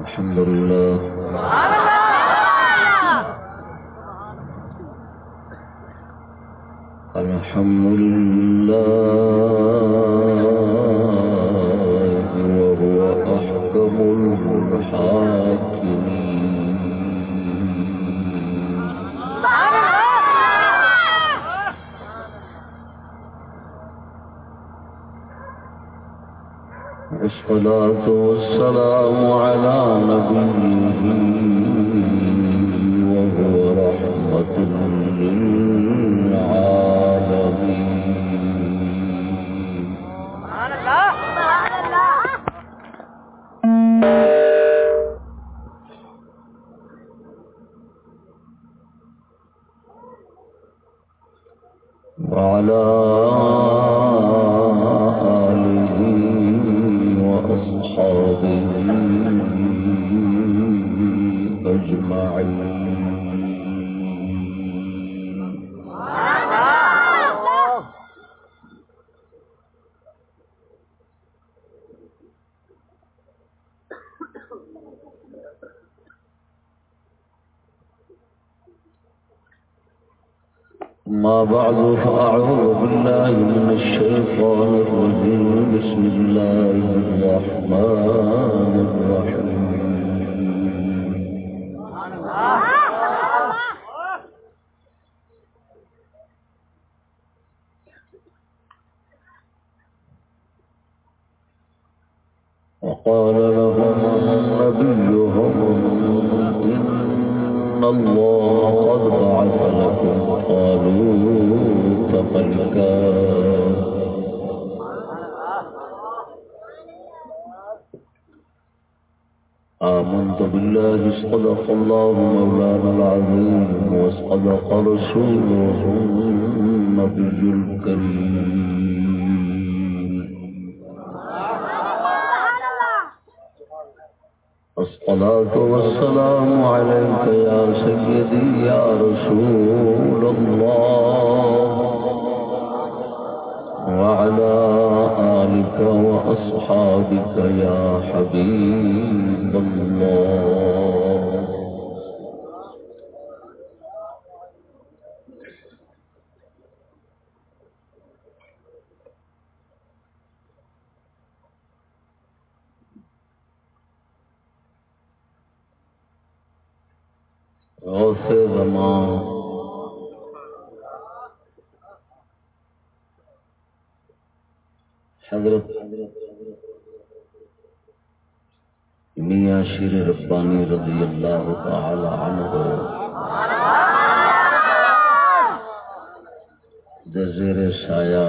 الحمد لله الحمد لله وهو أحكم الصلاة والسلام على نبيه وهو رحمة للعالمين. وعلى ربانی رضی اللہ تعالی عنہ دے زیر سایہ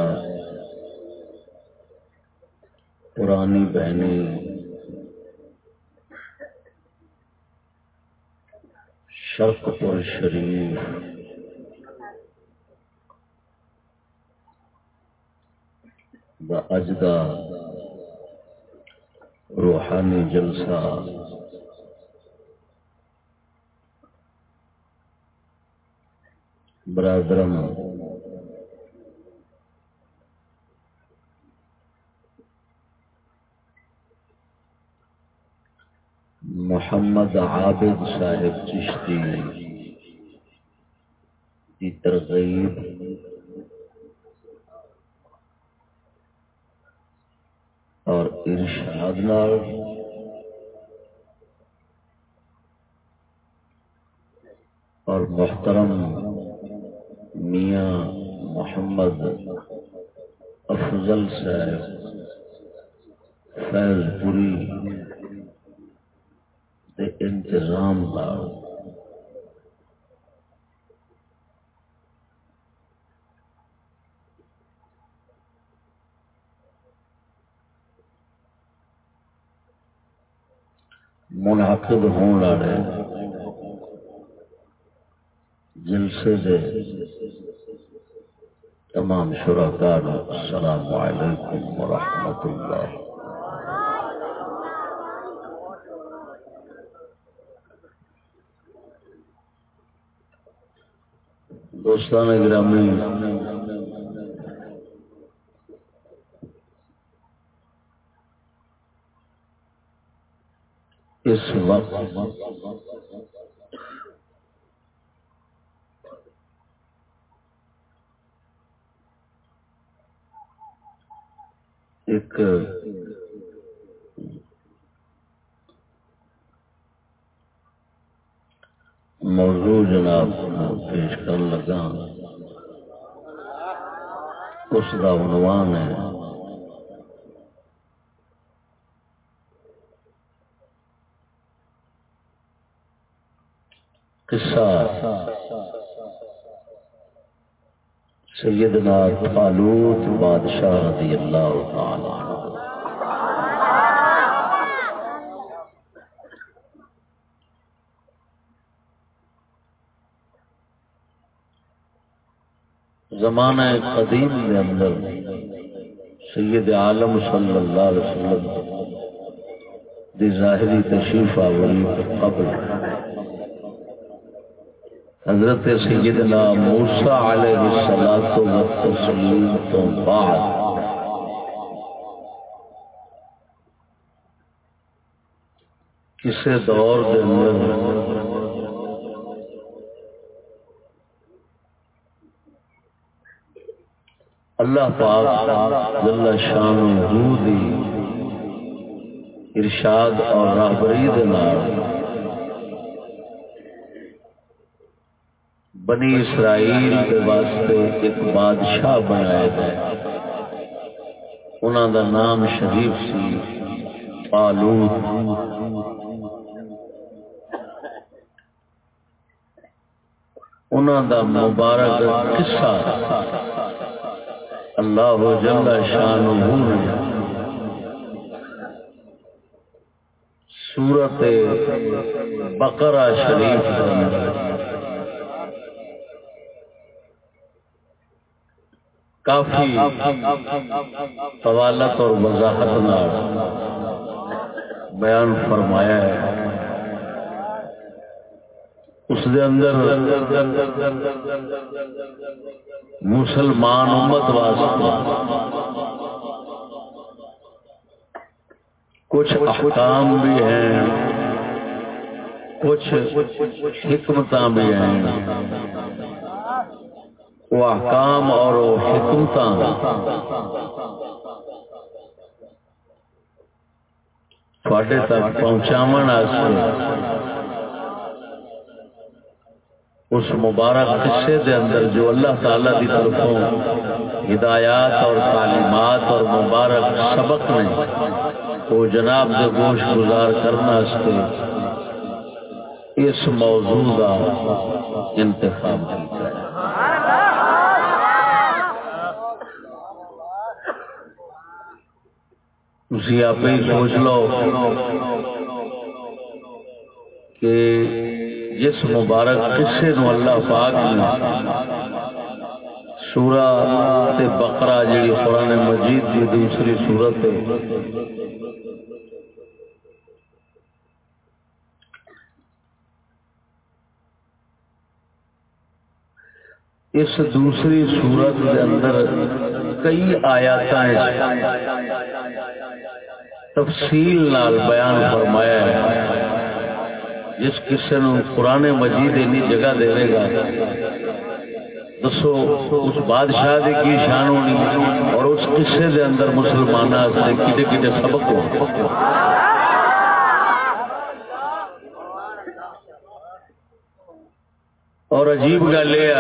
پرانی بہنی شرق پور شریف دا اج روحانی جلسہ برادرم محمد عابد صاحب چشتی کی ترغیب۔ اور ارشاد نال۔ اور محترم میاں محمد افضل صاحب فیض پوری دے انتظام نال منعقد ہون والے جلسے دے۔ تمام شرکاء السلام علیکم ورحمۃ اللہ۔ دوستان گرامی اس وقت ایک موضوع جناب پیش کر لگا۔ اس کا عنوان ہے۔ قصہ۔ سیدنا طالوت بادشاہ رضی اللہ تعالی زمانہ قدیم کے اندر سید عالم صلی اللہ علیہ وسلم دی ظاہری تشریف آوری قبل حضرت سیدنا موسیٰ علیہ السلام و تسلیم تو بعد کسے دور دے اندر اللہ پاک جل شان دی ارشاد اور راہبری دے نال بنی اسرائیل کے واسطے ایک بادشاہ بنایا گیا۔ انہوں دا نام شریف سی پالوت انہوں دا مبارک قصہ اللہ جل شان سورت بقرہ شریف کافی طوالت اور وضاحت بیان فرمایا ہے۔ اس دے اندر مسلمان امت واسطے کچھ احکام بھی ہیں، کچھ حکمت بھی ہیں۔ وہ احکام اور وہ حکمت تک پہنچاو اس مبارک قصے دے اندر جو اللہ تعالی دی طرفوں ہدایات اور تعلیمات اور مبارک سبق نے وہ جناب دے گوش گزار کرنا اس موضوع کا انتخاب کیا تھی آپ ہی سوچ لو کہ جس مبارک قصے نو اللہ پاک نے سورہ تے بقرہ جڑی قرآن مجید کی دوسری صورت ہے اس دوسری صورت کے اندر کئی آیات تفصیل نال بیان فرمایا ہے۔ جس کسی نو قرآن مجید اینی جگہ دے گا۔ دسو، اس بادشاہ دی کی شان ہونی اور اس قصے دے اندر مسلمان کٹے کٹے سبق ہو اور عجیب گل یہ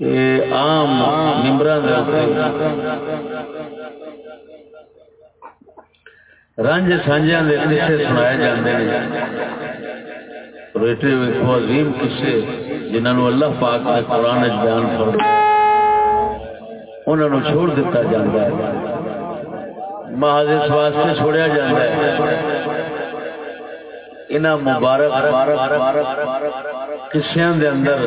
کہ عام ممبران رنج سانجا کے قصے سنائے جاتے ہیں ریٹے عظیم قصے جنہوں اللہ پاک نے قرآن بیان کر انہوں چھوڑ دیتا جاتا ہے۔ محض اس واسطے چھوڑیا جاتا ہے۔ ان مبارک مبارک قصیاں دے اندر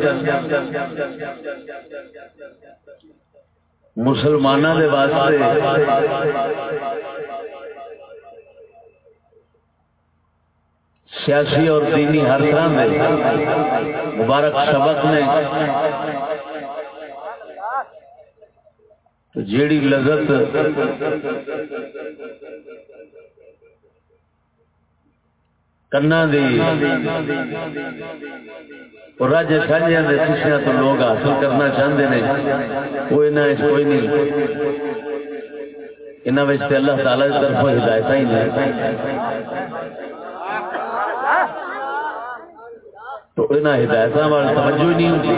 مسلمانوں دے واسطے سیاسی اور دینی ہر طرح میں مبارک سبق نے تو جیڑی لذت کنا دی اور رج ساجیاں دے خوشیاں تو لوگ حاصل کرنا چاہتے ہیں کوئی نہ کوئی نہیں انہاں وچ تے اللہ تعالی دی طرف ہدایت ہی نہیں تو انہاں ہدایتاں وال توجہ نہیں ہوتی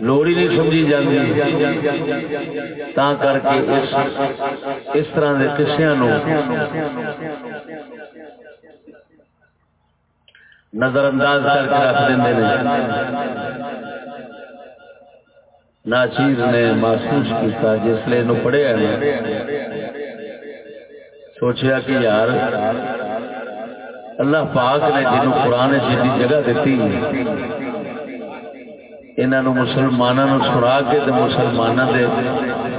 لوڑی نہیں سمجھی جاتی تا کر کے اس اس طرح کے قصے نظر انداز کر کے رکھ دیں ناچیز نے محسوس کیا جس لیے پڑھیا سوچیا کہ یار، اللہ پاک نے جنوب قرآن جی جگہ دیتی انہوں مسلمانوں سنا کے مسلمانوں کے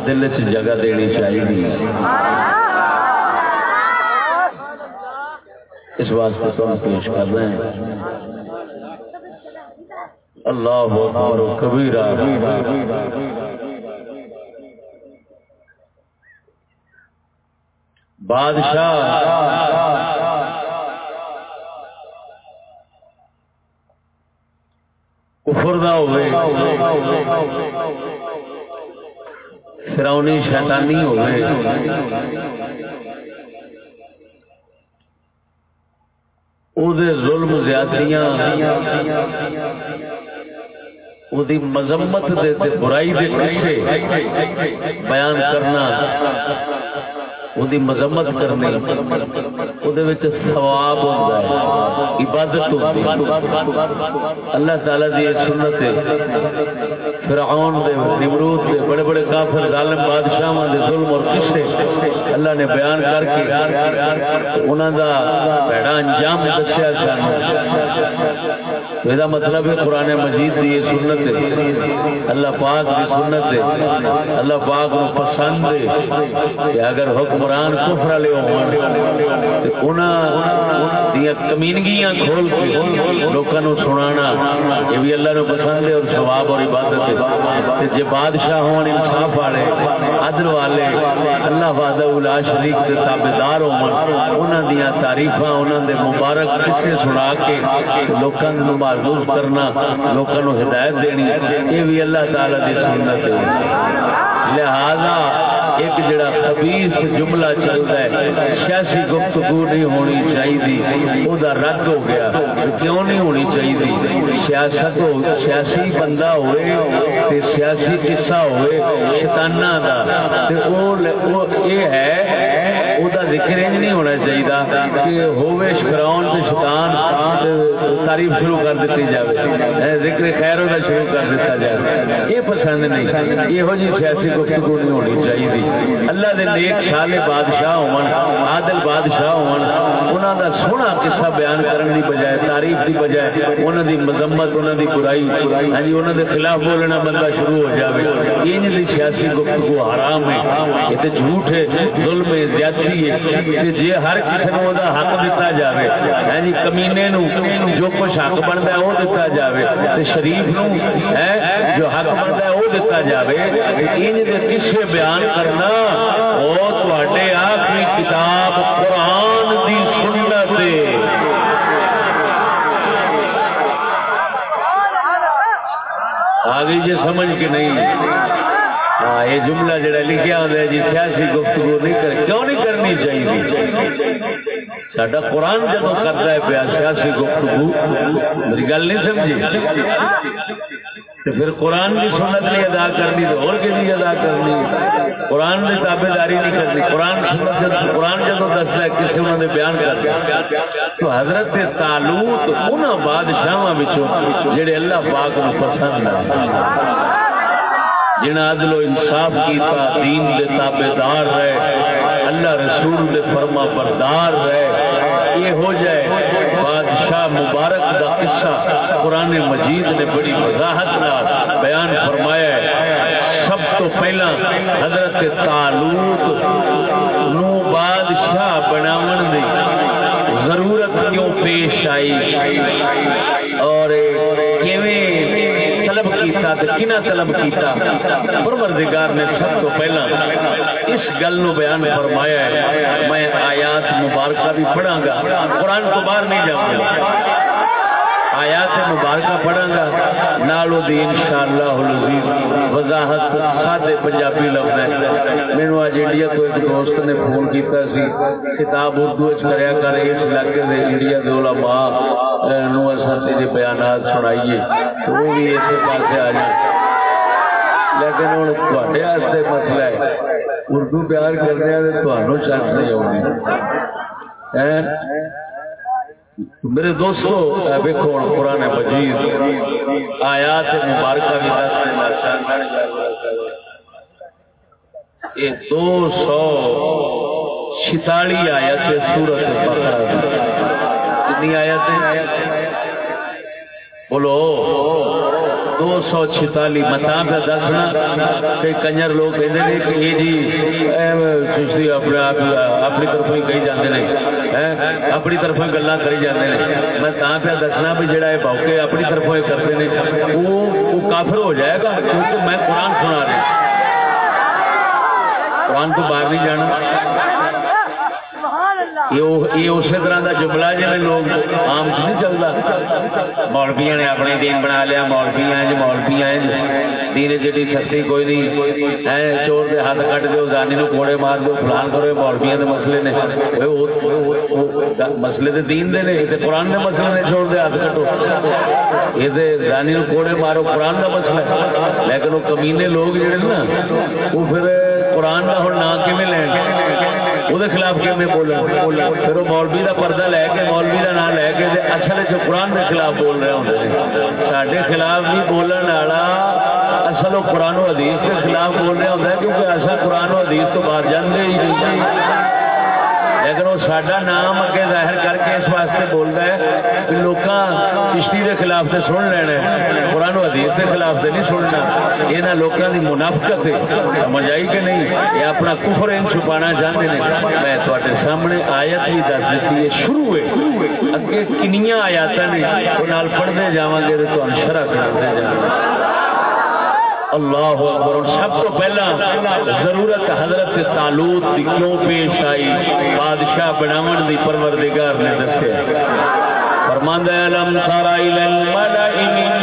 دل چ جگہ دینی چاہیے اس واسطے تو ہم پیش کر رہے ہیں۔ اللہ اکبر کبیرہ بادشاہ۔ کفر دا ہوئے۔ فرونی شیطانی ہوئے۔ او دے ظلم زیادتیاں او دی مذمت دے تے برائی دے قصے بیان کرنا دی مذمت کرنی ثواب ہے، عبادت اللہ تعالی دی سنت فرعون دے نمرود دے بڑے بڑے کافر ظالم بادشاہاں دے ظلم اور قصے اللہ نے بیان کر کے انہاں دا بھڑا انجام دسیا سانو یہ مطلب ہے قرآن مجید دی یہ سنت ہے۔ اللہ پاک دی سنت ہے۔ اللہ پاک نو پسند ہے۔ کہ اگر حکمران کفر والے ہون، تے انہاں دی کمینگیاں کھول کے لوکاں نو سنانا، یہ بھی اللہ نو پسند ہے اور ثواب اور عبادت ہے۔ تے جے بادشاہ ہون، انصاف والے، عدل والے، اللہ وحدہ لا شریک دے تابعدار ہون، انہاں دیاں تعریفاں، انہاں دے مبارک قصے سنا کے لوکاں نو معروف کرنا لوگوں کو ہدایت دینی یہ بھی اللہ تعالی دی سنت ہے۔ لہذا ایک جڑا خبیث جملہ چلتا ہے، سیاسی گفتگو نہیں ہونی چاہیے وہ رد ہو گیا۔ کیوں نہیں ہونی چاہیے سیاست ہو، سیاسی بندہ ہوئے تے سیاسی قصہ ہوئے شیطانہ دا۔ یہ ہے ذکر انج نہیں ہونا چاہیے کہ ہوے فراؤن سے شیطان تعریف شروع کر دیتی جائے ذکر خیر ہونا شروع کر دیتا جائے یہ پسند نہیں یہ ہو جی سیاسی گفتگو نہیں ہونی چاہیے اللہ دے نیک سالے بادشاہ ہون عادل بادشاہ ہون انہاں دا سونا قصہ بیان کرن دی بجائے تعریف دی بجائے انہاں دی مذمت انہاں دی برائی ہاں جی انہاں دے خلاف بولنا بندہ شروع ہو جاوے یہ نہیں سیاسی گفتگو حرام ہے یہ تے جھوٹ ہے ظلم ہے زیادتی جی ہر کسی حق دتا جائے ہے جی کمینے نو جو کچھ حق بنتا ہے وہ دتا جائے شریف نو ہے جو حق بنتا ہے وہ کسے بیان کرنا وہ آخری کتاب قرآن دی سنت آگے جی سمجھ کے نہیں یہ جملہ جڑا لکھیا ہوتا ہے جی سیاسی گفتگو نہیں کر، کیوں نہیں کرنی چاہیے؟ سڈا قرآن جب کرتا ہے پیا سیاسی گفتگو، میری گل نہیں سمجھی؟ تو پھر قرآن کی سنت نہیں ادا کرنی تو اور کسی ادا کرنی؟ قرآن کی تابے داری نہیں کرنی۔ قرآن سنت قرآن جب دستا ہے، کسی انہوں نے بیان کر تو حضرت تعلق انہوں بادشاہ جڑے اللہ پاک پسند ہے جنہ عدل و انصاف کیتا دین دے تابے دار رہے، اللہ رسول دے فرما بردار رہے، یہ ہو جائے، بادشاہ مبارک دا قصہ قرآن مجید نے بڑی وضاحت نال بیان فرمایا ہے۔ سب تو پہلا حضرت تعلق نو بادشاہ بناون دی ضرورت کیوں پیش آئی؟ اور کنا طلب کیتا پروردگار نے سب تو پہلا اس گل نو بیان فرمایا ہے۔ میں آیات مبارکہ بھی پڑھاں گا۔ قرآن تو باہر نہیں جاؤں گا۔ آیات مبارکہ پڑھاں نالو دی انشاءاللہ العزیز وضاحت سادے پنجابی لفظ ہے۔ مینوں اج انڈیا تو ایک دوست نے فون کیتا سی کتاب اردو وچ کریا کر، اس علاقے دے انڈیا دے علماء نو اساں تیرے بیانات سنائیے۔ تو وہ بھی اس پاسے آ جائے لیکن ہوں تھوڑے واسطے مسئلہ ہے۔ اردو پیار کرنے والے تمہوں چانس نہیں آؤ میرے دوستو ویکو قرآن مجید آیات مبارکہ بھی دس یہ دو سو چھتالی آیت سورت بقرہ کتنی آیت بولو۔ دو سو چھتالی متا مطلب پہ دسنا کئی کنجر لوگ کہتے ہیں کہ یہ جی اپنے اپنی طرف ہی کہی جاتے ہیں اپنی طرف گلا کری جاتے ہیں میں تا پہ دسنا بھی جڑا یہ باؤکے اپنی طرف کرتے ہیں وہ کافر ہو جائے گا کیونکہ میں قرآن سنا رہا قرآن تو باہر نہیں جانا۔ یہ اسی طرح کا جملہ جی لوگ آم چ نہیں چلتا۔ مولبیا نے اپنے دین بنا لیا مولبیا جی، مولبیا جی۔ دین جی سختی کوئی نہیں۔ ہے چور کے ہاتھ کٹ دو زانی نو کوڑے مار دو فلان کرو مولبیا کے مسئلے نے۔ مسئلے تو دین دے نے قرآن کے مسئلے نے، چور دے ہاتھ کٹو۔ یہ زانی نو کوڑے مارو، قرآن کا مسئلہ ہے۔ لیکن وہ کمینے لوگ جڑے نا، وہ پھر قرآن کا ہوں نام کیون لین؟ وہ خلاف کیون بولنا پھر وہ مولوی کا پردہ لے کے مولوی کا نام لے کے اصل چ قرآن کے خلاف بول رہے ہوں سارے خلاف بھی بولن والا اصل وہ قرآن و حدیث کے خلاف بول رہا ہوں کیونکہ اصل قرآن و حدیث تو باہر جانے ہی نہیں لیکن وہ سڈا نام اگے ظاہر کر کے اس واسطے بول رہا ہے کہ لوگ چشتی کے خلاف سے سن لینا قرآن و حدیث کے خلاف سے نہیں سننا یہاں لوگوں کی منافقت ہے سمجھ آئی کہ نہیں یہ اپنا کفر ان چھپانا چاہتے ہیں میں تے سامنے آیت بھی دس دیتی ہے شروع ہے اگے کنیاں آیات نے وہ پڑھتے جا گے تو شرح کرتے جا اللہ اکبر۔ سب تو پہلا ضرورت حضرت تالوت دی کیوں پیش آئی؟ بادشاہ بناون دی پروردگار نے دسیا۔ فرماندا ہے لم ترى الى الملأ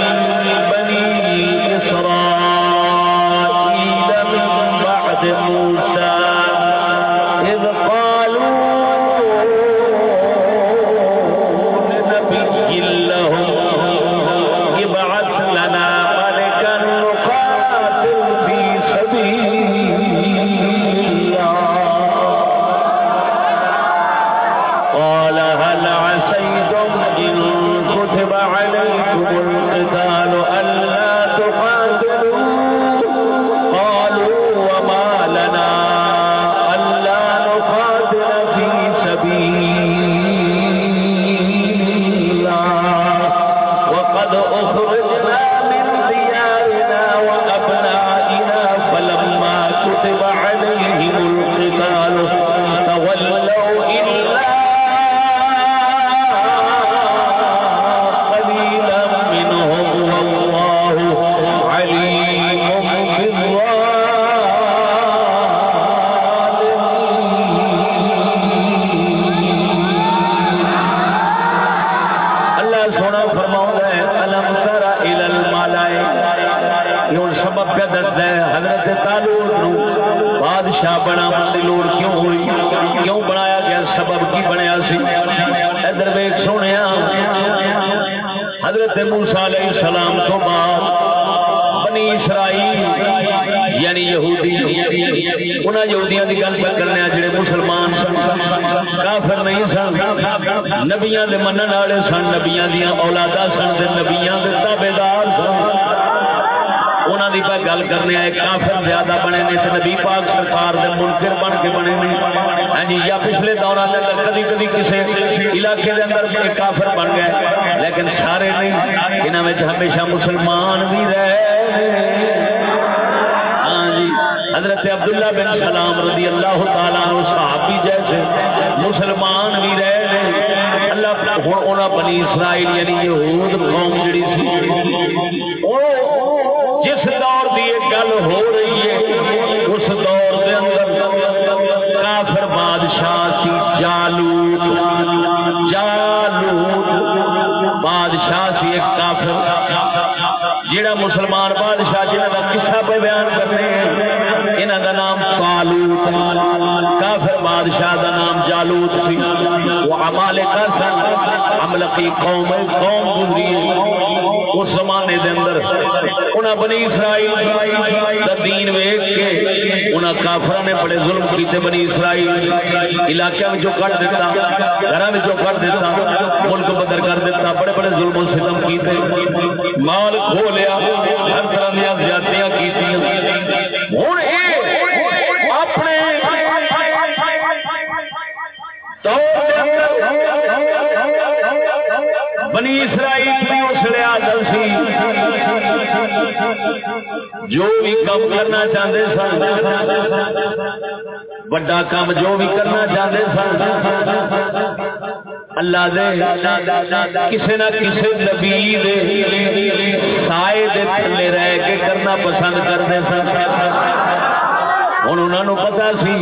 انہوں پتا سی۔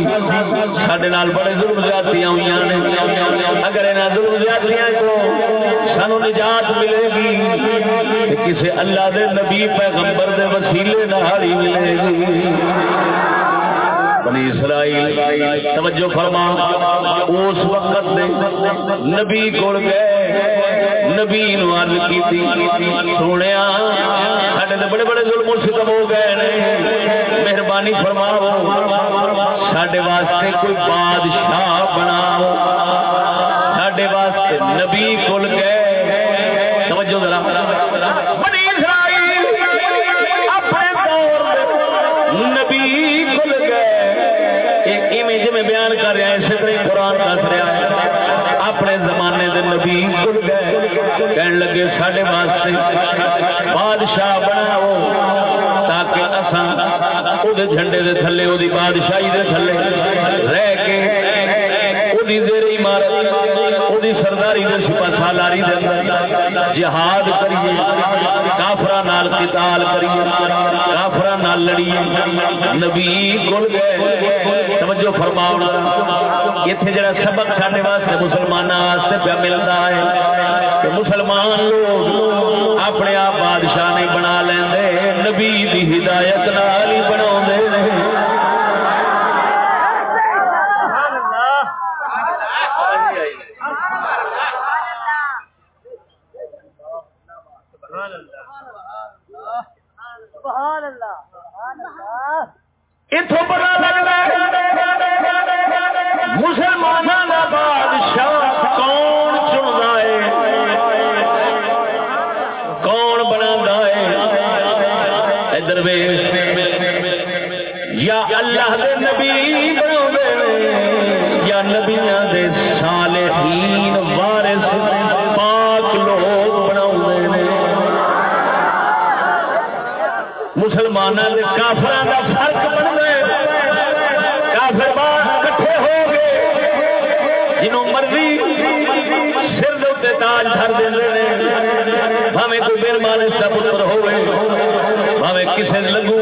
سڈے بڑے ظلم زیادتیاں ہوئی اگر یہاں ظلم زیادتیاں کو سانو نجات ملے گی کسی اللہ دے نبی پیغمبر دے وسیلے نال ہی ملے گی۔ بنی اسرائیل، توجہ فرما، اس وقت دے نبی کول گئے۔ نبی نو عرض کیتی سونیا ساڈے تے بڑے بڑے ظلم و ستم ہو گئے مہربانی فرماو سڈے واسطے کوئی بادشاہ بناؤ سڈے واسطے نبی کل گئے توجہ ذرا بنی اسرائیل اپنے دور نبی گئے ایویں جی بیان کر رہا اسی طرح قرآن دس رہا ہے اپنے زمانے دے نبی گئے کہن لگے سڈے واسطے بادشاہ بناؤ دے جھنڈے دے تھلے او دی بادشاہی دے تھلے۔ رہ کے او دی زیر عمارت او دی سرداری دے سپا سالاری دے جہاد کریے کافرہ نال قتال کریے کافرہ نال لڑیے۔ نبی کل گئے۔ توجہ فرماؤ۔ ایتھے جڑا سبق ساڈے واسطے مسلماناں واسطے پیا ملدا ہے کہ مسلمان لوگ اپنے آپ بادشاہ نہیں بنا لیندے، نبی دی ہدایت نال ہی بنا اتوں پتا بھاوے لگو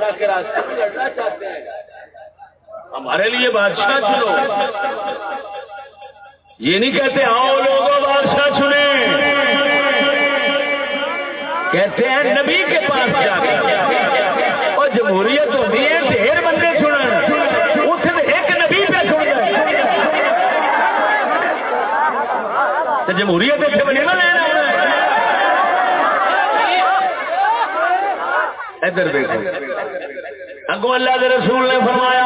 اللہ کے راستے میں لڑنا چاہتے ہیں۔ ہمارے لیے بادشاہ چنو۔ یہ نہیں کہتے ہاں آؤ لوگوں بادشاہ چنے کہتے ہیں نبی کے پاس جا کے اور جمہوریت ہوتی ہے، ڈھیر بندے چن اس ایک نبی پہ چن جمہوریت اتنے بنے نہ لینا۔ ادھر دیکھو۔ اگوں اللہ دے رسول نے فرمایا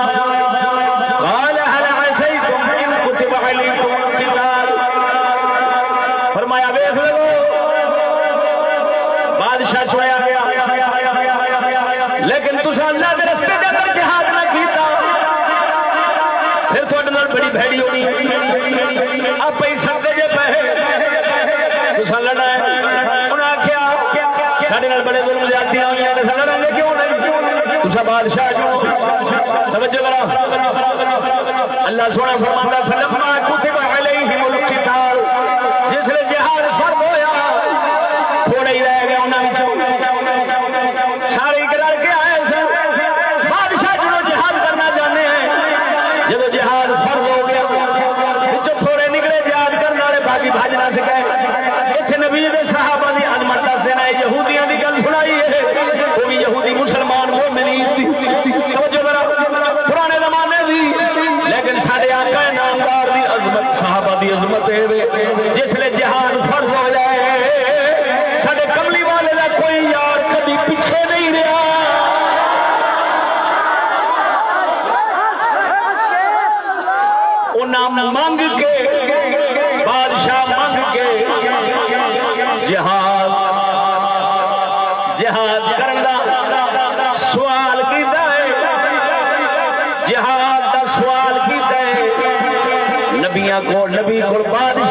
بادشاہ بادشاہ جو توجہ ذرا اللہ سونا فرماندا فلما کتب علیہم القتال، جس نے جہاد فرض جسے جہان فرض ہو جائے۔ سارے کملی والے کا کوئی یار کبھی پیچھے نہیں رہا منگ بادشاہ منگ کے جہاد کو نبی کو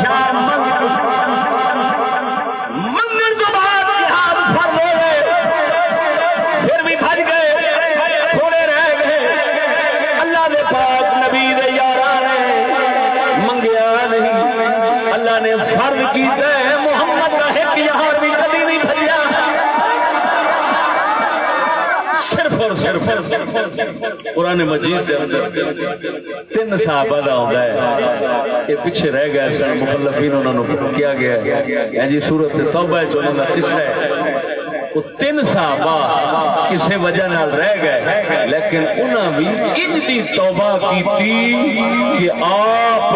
قرآن مجید دے اندر تین صحابہ دا ہوندا ہے۔ یہ پیچھے رہ گئے سن مخلفین انہاں نو کیا گیا ہے۔ ہاں جی سورۃ توبہ وچ انہاں دا قصہ ہے۔ وہ تین صحابہ کسی وجہ نال رہ گئے لیکن انہاں بھی ان دی توبہ کیتی کہ آپ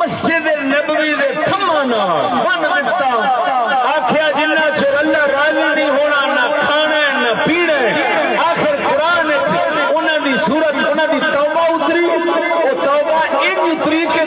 مسجد نبوی دے تھما بن دتا آکھیا جنہ اللہ تفریح کے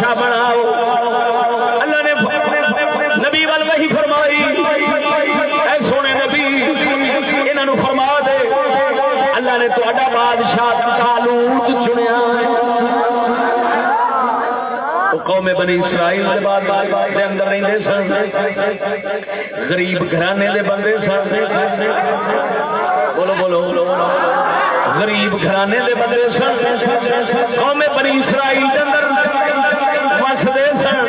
بادشاہ بناؤ۔ اللہ نے نبی ول وحی فرمائی۔ اے سونے نبی، انہاں نو فرما دے۔ اللہ نے تہاڈا بادشاہ طالوت چنیا وہ قوم بنی اسرائیل دے بعد دے اندر رہندے سن۔ غریب گھرانے دے بندے سن۔ بولو بولو بولو غریب گھرانے دے بندے سن۔ قوم بنی اسرائیل دے اندر وسدے سن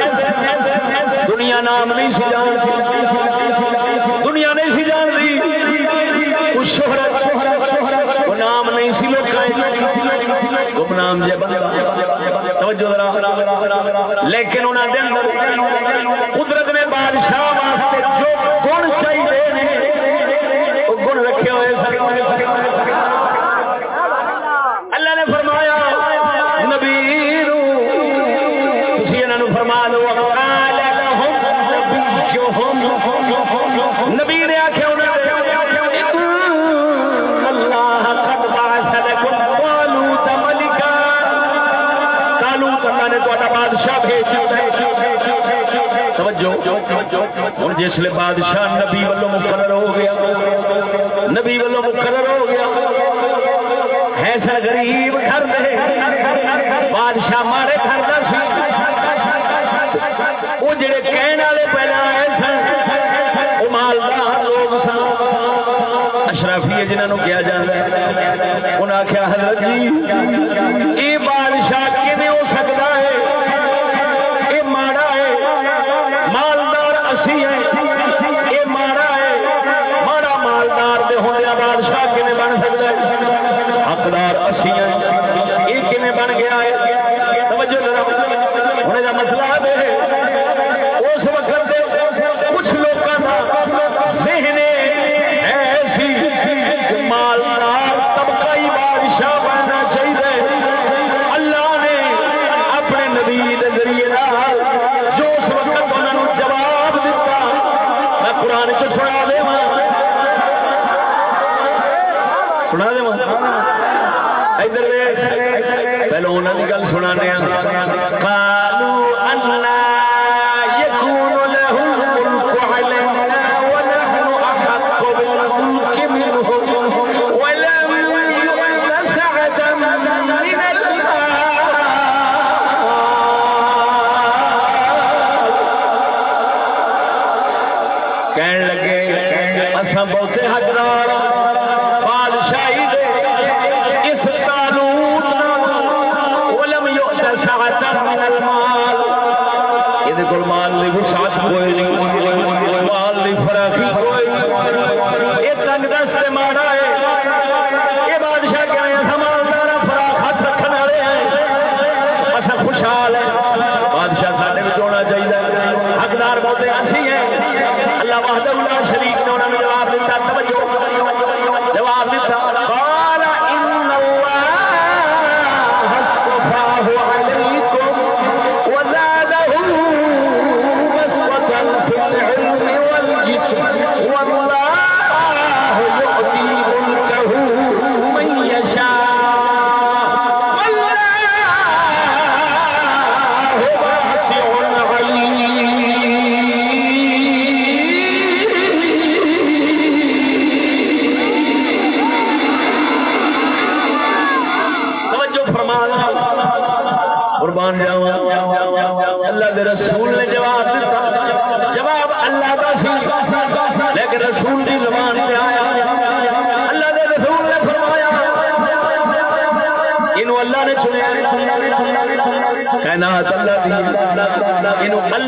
دنیا نام نہیں سی جان دنیا نہیں سی جان دی شہرت وہ نام نہیں سی لوگ گم جے بندہ توجہ ذرا لیکن انہوں دے اندر قدرت نے بادشاہ واسطے جو گن چاہیے وہ گن رکھے ہوئے سن توجہ ہن بادشاہ نبی والوں مقرر ہو گیا، نبی والوں مقرر ہو گیا ہے سر غریب گھر میں بادشاہ مارے گھر کا سی۔ وہ جڑے کہنے والے پہلے آئے سن وہ مالدار لوگ سن۔ اشرافی جنہوں کیا جاتا ہے انہیں آخیا حضرت جی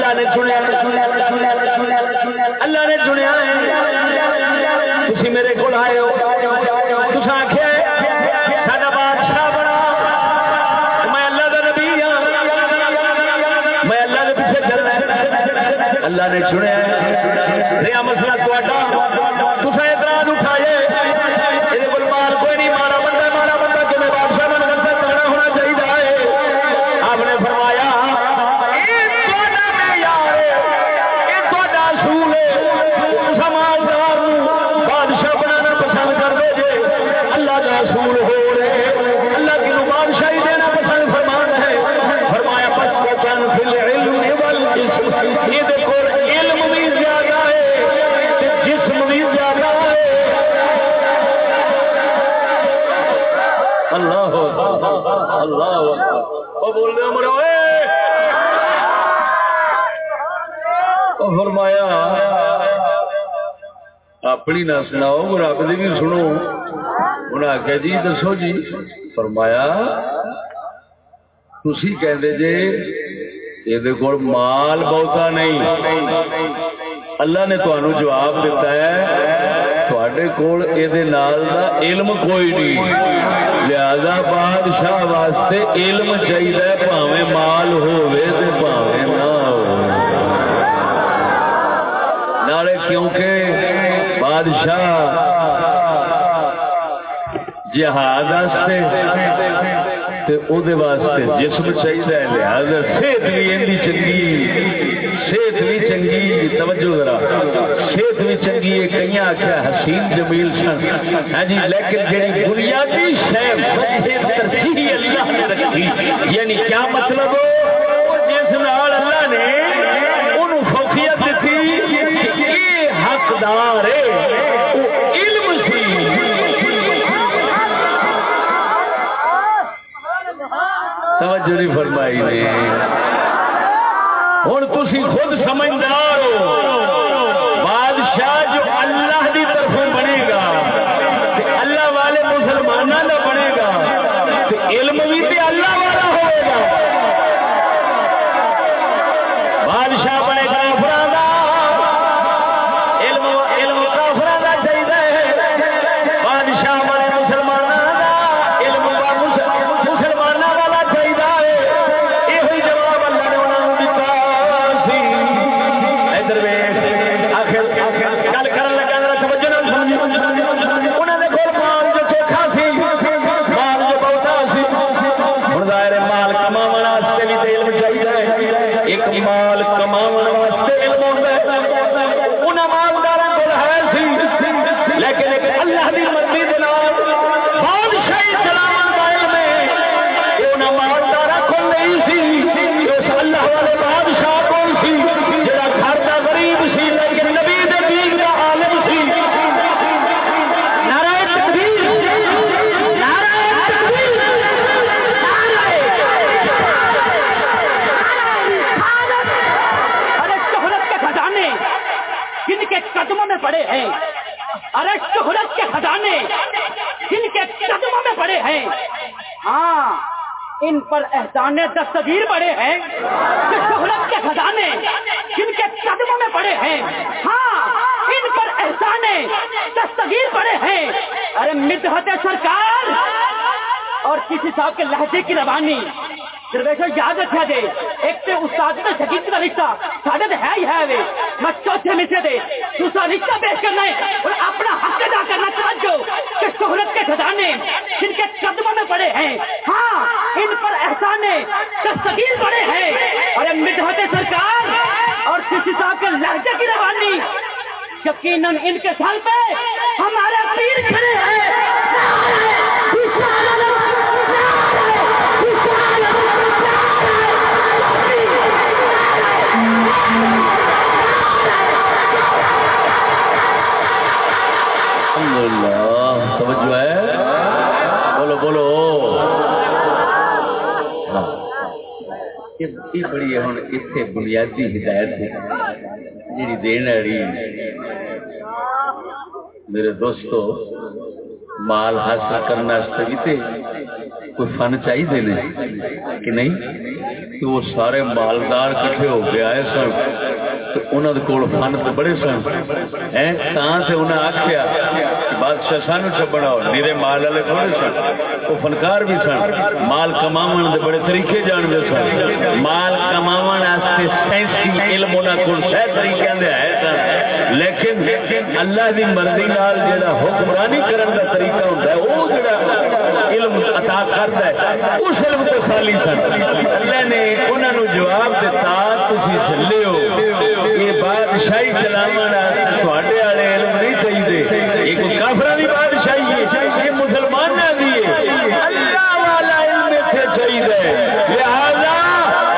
اللہ نے چنیا اللہ نے چنیا میرے کو آئے ہو۔ ساڈا بادشاہ میں اللہ نبی ہاں۔ میں اللہ پیچھے چلنا اللہ نے چنیا ہے۔ مسئلہ تہاڈا تساں اپنی نہ سناؤ رب دی بھی سنو انہیں آخیا جی دسو جی فرمایا تھی کہندے جے یہ کول مال بہتا نہیں اللہ نے تمہوں جواب دیتا ہے تھوڑے کول یہ نال دا علم کوئی نہیں لہذا بادشاہ واسطے علم چاہیے پاوے مال ہوے تے پاوے نہ ہوے نالے کیونکہ بادشاہ جہاد واسطے تے او دے واسطے جسم چاہیے لہذا صحت بھی اندی چنگی، صحت بھی چنگی، توجہ ذرا، صحت بھی چنگی ہے کئی آخیا حسین جمیل سن۔ ہاں جی لیکن جڑی بنیادی شے ترجیح اللہ نے رکھی یعنی کیا مطلب؟ جس نال اللہ نے انہوں فوقیت دیتی کہ یہ حقدار توجہ نہیں فرمائی نے۔ ہوں تھی خود سمجھدار ہو۔ بادشاہ جو اللہ کی طرف بنے گا، تے اللہ والے مسلمانوں کا بنے گا، تے علم بھی تے اللہ والا لہجے درویشو، یاد رکھا دے۔ ایک تے استاد میں شکیت کا رشتہ۔ ساڈے تے ہے ہی ہے وے۔ میں چوتھے مصرے دے۔ دوسرا رشتہ پیش کرنا ہے۔ اور اپنا حق ادا کرنا توجہ کہ شہرت کے خزانے جن کے قدموں میں پڑے ہیں۔ ہاں ان پر احسان دستگیر پڑے ہیں۔ اور مدحت سرکار اور کسی صاحب کے لہجے کی روانی، یقیناً ان کے سال پہ یہ یہ بڑی ہے اتنے بنیادی ہدایت جیڑی دین والی میرے دوستو، مال حاصل کرنے بھی تے کوئی فن چاہیے نے کہ نہیں؟ کہ وہ سارے مالدار کٹھے ہو کے آئے سن، تو انہوں کول فن تو بڑے سن۔ ہیں؟ سے انہیں آخیا بادشاہ سانو چھپڑا ہو نیرے مال والے تھوڑے سن۔ وہ فنکار بھی سن۔ مال کماون دے بڑے طریقے جانتے سن۔ مال کماون واسطے سائنسی علم انہوں کول سہ طریقے دے ہے سن۔ لیکن اللہ دی مرضی نال جڑا حکمرانی کرن دا طریقہ ہوندا ہے، وہ جڑا علم عطا کردا ہے، اس علم تو خالی سن۔ اللہ نے انہاں نو جواب دتا، تسی چلے ہو یہ بادشاہی چلاون واسطے تواڈے والے علم نہیں چاہیے یہ کوئی کافراں دی بادشاہی ہے یہ مسلماناں دی ہے اللہ والا علم اتنے چاہیے لہذا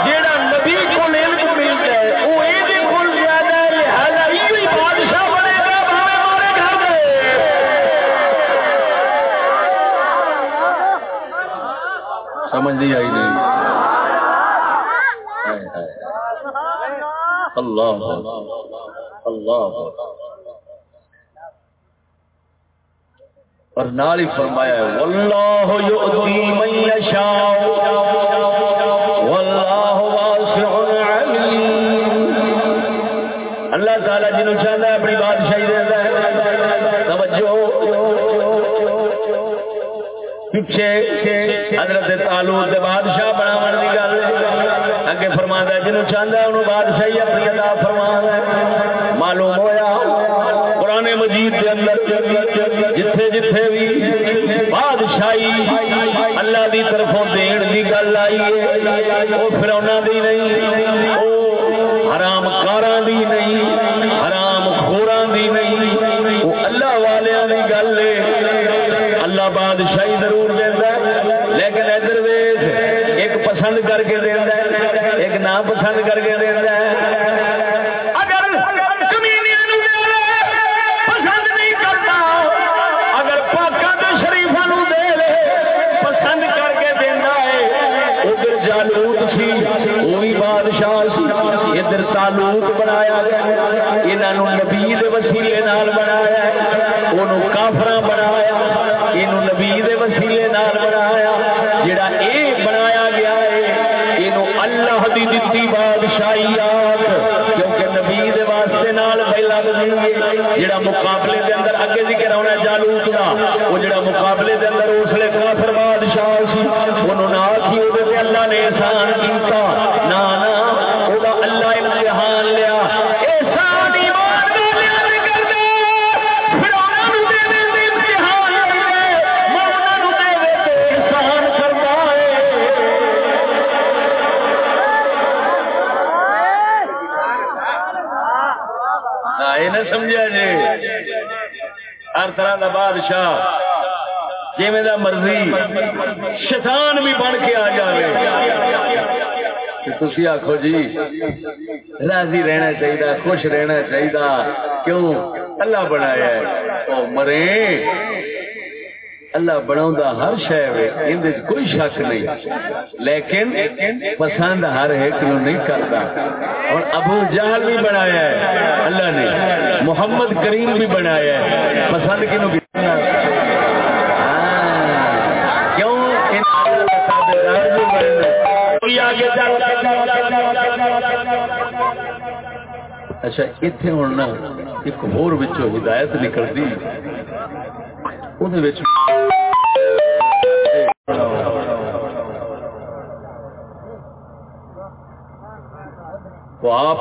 جیڑا نبی کو علم ملتا ہے وہ یہ کول زیادہ ہے لہذا یہ بادشاہ بنے گا بھاوے مارے گھر دے سمجھ نہیں آئی نہیں ہائے ہائے ہائے۔ اللہ اللہ اور نال ہی فرمایا ہے، واللہ یؤتی من یشاء، واللہ واسع علیم اللہ تعالی جنوں چاہتا ہے اپنی بادشاہی دیتا ہے، توجہ۔ پیچھے حضرت تعلق بادشاہ فرماندا چاہتا ہے انہوں بادشاہی اپنی عطا فرماندا ہے معلوم ہویا قرآن مجید دے اندر جتھے جتھے بھی بادشاہی اللہ دی طرفوں دین دی گل آئی ہے، وہ فرعوناں دی نہیں، وہ حرام کاراں دی نہیں، حرام خوراں دی نہیں، وہ اللہ والیاں دی گل ہے۔ اللہ بادشاہی ضرور دیندا ہے، لیکن ادھر ویکھ، ایک پسند کر کے دیندا ہے۔ نہ پسند کر کے دیندا اگے ذکر ہے جالوت دا وہ جڑا مقابلے دے اندر اس لے کافر بادشاہ سی نہ او تے اللہ نے احسان کیتا۔ نا نا او دا اللہ امتحان لیا۔ احسان ایمان دا بیان کردا فرعون نو دے دے دے امتحان لے مولا نو دے دے تے احسان کردا ہے۔ یہ نہ سمجھا۔ کا بادشاہ جی دا مرضی شیطان بھی بن کے آ جائے تھی آخو جی راضی رہنا چاہیے خوش رہنا چاہیے کیوں؟ اللہ بنایا ہے۔ مرے اللہ بناوندا ہر شہر وے این کوئی شک نہیں۔ لیکن پسند ہر ایک نو نہیں کرتا اور ابو جہل بھی بنایا ہے، اللہ نے۔ محمد کریم بھی بنایا ہے۔ پسند کینو کرنا ہاں، کیوں؟ ان تابعدار بھی بننا کوئی اچھا ایتھے ہونا ایک ہور وچوں ہدایت نکلدی۔ آپ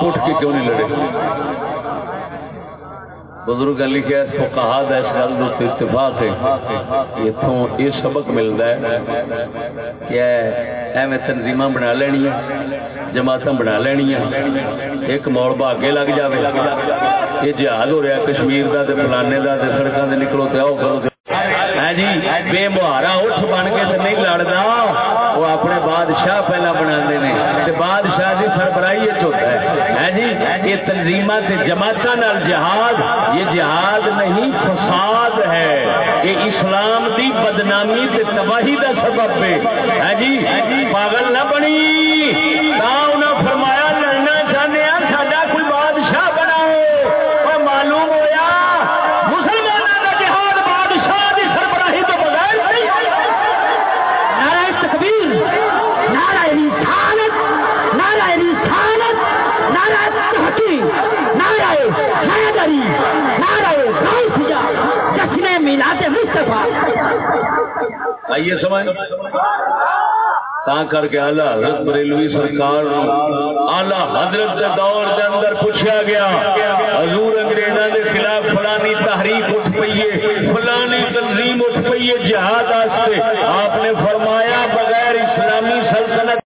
اٹھ کے کیوں نہیں لڑے بزرگ نے لکھا ہے فقہا دا اس گل دے اتفاق ہے اتوں یہ سبق ملتا ہے کہ ایویں تنظیماں بنا لینیاں جماعتاں بنا لینیاں ایک مولبا اگے لگ جاوے یہ جہاد ہو رہا کشمیر دا تے فلانے دا تے سڑکاں تے نکلو تے آؤ کرو جی بے مہارا اٹھ بن کے تو نہیں لڑتا وہ اپنے بادشاہ پہلا بنا نے بادشاہ دی سربراہی ہوتا ہے جی یہ تنظیم جماعتوں جہاد یہ جہاد نہیں فساد ہے یہ اسلام دی بدنامی تے تباہی دا سبب ہے ہاں جی پاگل نہ بنی تا انہاں فرمایا لڑنا چاہتے ہیں ساڈا کوئی بادشاہ بناؤ اور معلوم ہویا مسلمانوں کا جہاد بادشاہ دی سربراہی تو بغیر نہیں نعرہ تکبیر نعرہ رسالت نعرہ رسالت نعرہ تحقیق نعرہ حیدری نعرہ غوثیہ جشن میلاد مصطفیٰ آئیے سمجھ۔ تا کر کے آلہ حضرت بریلوی سرکار آلہ حضرت دے دور دے اندر پوچھا گیا، حضور انگریزاں دے خلاف فلانی تحریک اٹھ پئی ہے، فلانی تنظیم اٹھ پئی ہے جہاد واسطے۔ آپ نے فرمایا بغیر اسلامی سلطنت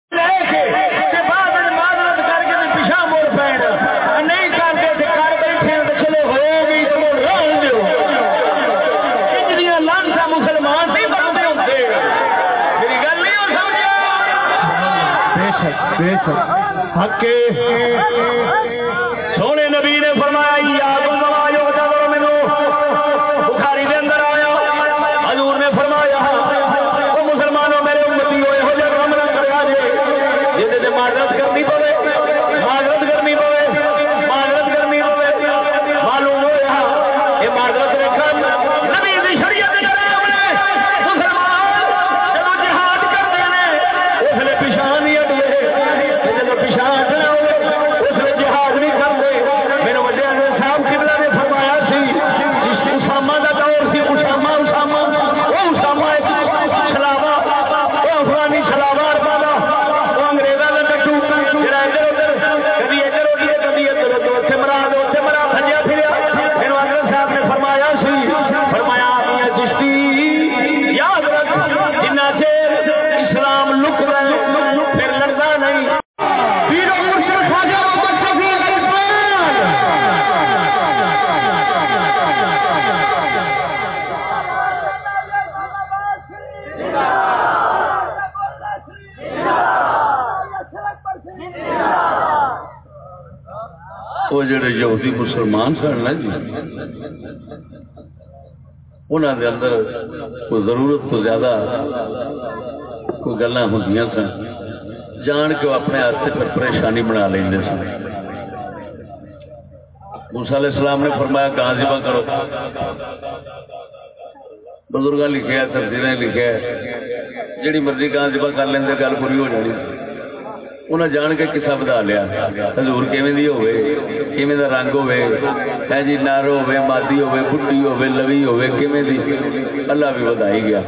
انہوں دے اندر کوئی ضرورت تو زیادہ، کوئی گلا ہوں سن، جان کے وہ اپنے ہاتھ پھر پریشانی بنا لیں سن۔ موسیٰ علیہ السلام نے فرمایا، کہاں ذبح کرو؟ بزرگ لکھے تفصیل لکھے جیڑی مرضی کہاں ذبح کر لیں گل پوری ہو جانی۔ انہیں جان کے کسا بتا لیا حضور کیویں دی ہوے کیویں دا رنگ ہوے ہے جی نر ہوے مادی ہوے بڈھی ہوے لوی ہوے کیویں دی اللہ بھی بدائی گیا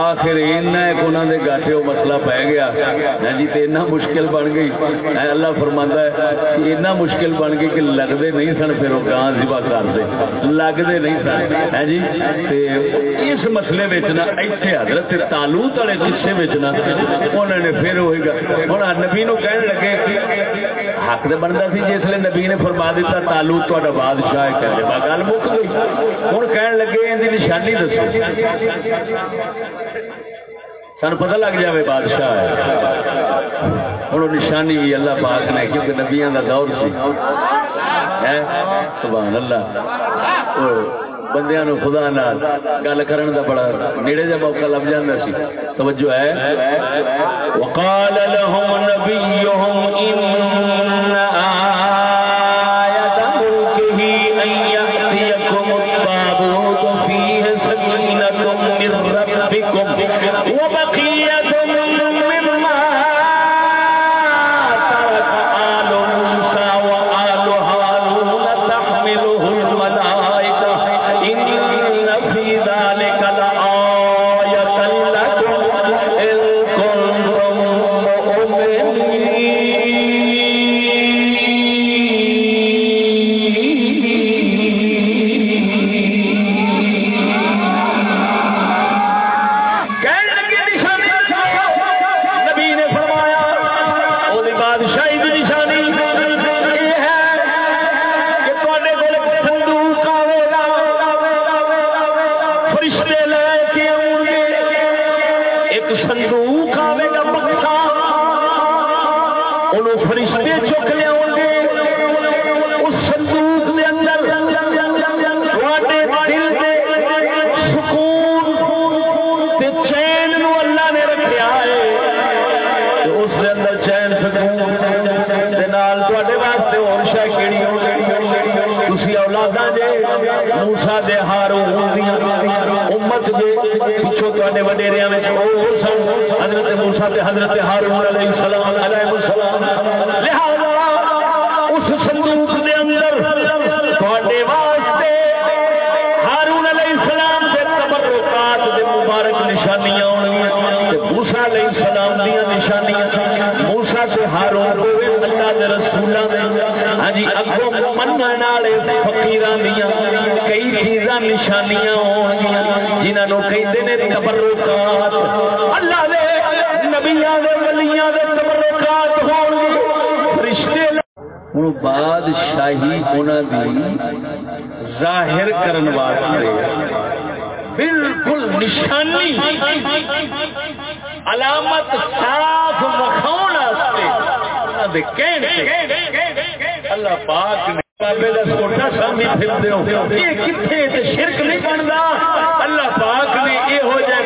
آخر اینا ایک انہاں دے گاٹے او مسئلہ پے گیا ہے جی تے اتنا مشکل بن گئی ہے اللہ فرماندا ہے کہ اتنا مشکل بن گئی کہ لگدے نہیں سن پھر او گاں ذبح کر دے لگدے نہیں سن ہے جی تے اس مسئلے وچ نا ایتھے حضرت تالوت والے قصے وچ نا انہوں نے پھر ہوئی گا ہن نبی نو کہنے لگے حق تو بنتا سی، جس لیے نبی نے فرما دیتا تالو تا بادشاہ ہے کہتے با گل مک گئی۔ ہوں کہن لگے، ان کی نشانی دسو۔ سن پتہ لگ جائے بادشاہ ہے۔ ہوں نشانی بھی اللہ پاک نے، کیونکہ نبیاں کا دور سی۔ سبحان اللہ۔ بندیاں نو خدا نال گل کرن دا بڑا نیڑے جا موقع لب جاندا سی۔ توجہ ہے۔ وقال لهم نبيهم ان علیہ السلام دی نشانیاں موسی تے ہارون کو اللہ دے رسولاں دے۔ ہاں جی اگوں منن والے فقیراں دیاں کئی چیزاں نشانیاں ہونگیاں جنہاں نو کہندے نے تبرکات۔ اللہ دے، نبیاں دے، ولیاں دے تبرکات ہونگے فرشتے ہوں بادشاہی انہوں دی ظاہر کرن واسطے بالکل نشانی علامت صاف مکھاؤن واسطے انہاں دے کہن تے۔ اللہ پاک نے بابے دا سوٹا سامی پھر دیو یہ کتھے تے شرک نہیں بندا۔ اللہ پاک نے ایہو جے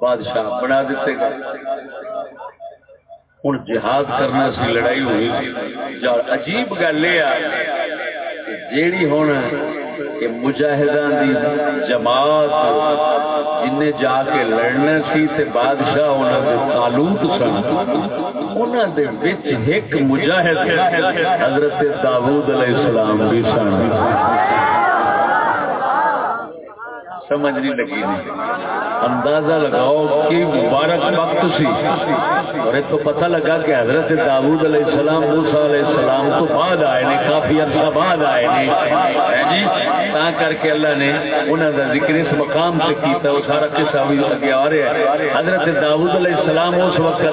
بادشاہ بنا دیتے گئے۔ ہوں جہاد کرنا سی لڑائی ہوئی۔ عجیب گل یہ جیڑی ہوں کہ مجاہدان دی جماعت جن جا کے لڑنا سی تے بادشاہ انہاں دے تعلق سن، انہاں دے وچ ایک مجاہد حضرت داؤد علیہ السلام بھی سن۔ سمجھ نہیں۔ لگی اندازہ لگاؤ کہ مبارک وقت سی۔ اور ایک تو پتہ لگا کہ حضرت داود علیہ السلام موسیٰ علیہ السلام تو بعد آئے نے کافی عرصہ بعد آئے نے۔ جی؟ تا کر کے اللہ نے انہوں کا ذکر اس مقام سے کیتا وہ سارا قصہ بھی اگے آ رہا ہے۔ حضرت داود علیہ السلام اس وقت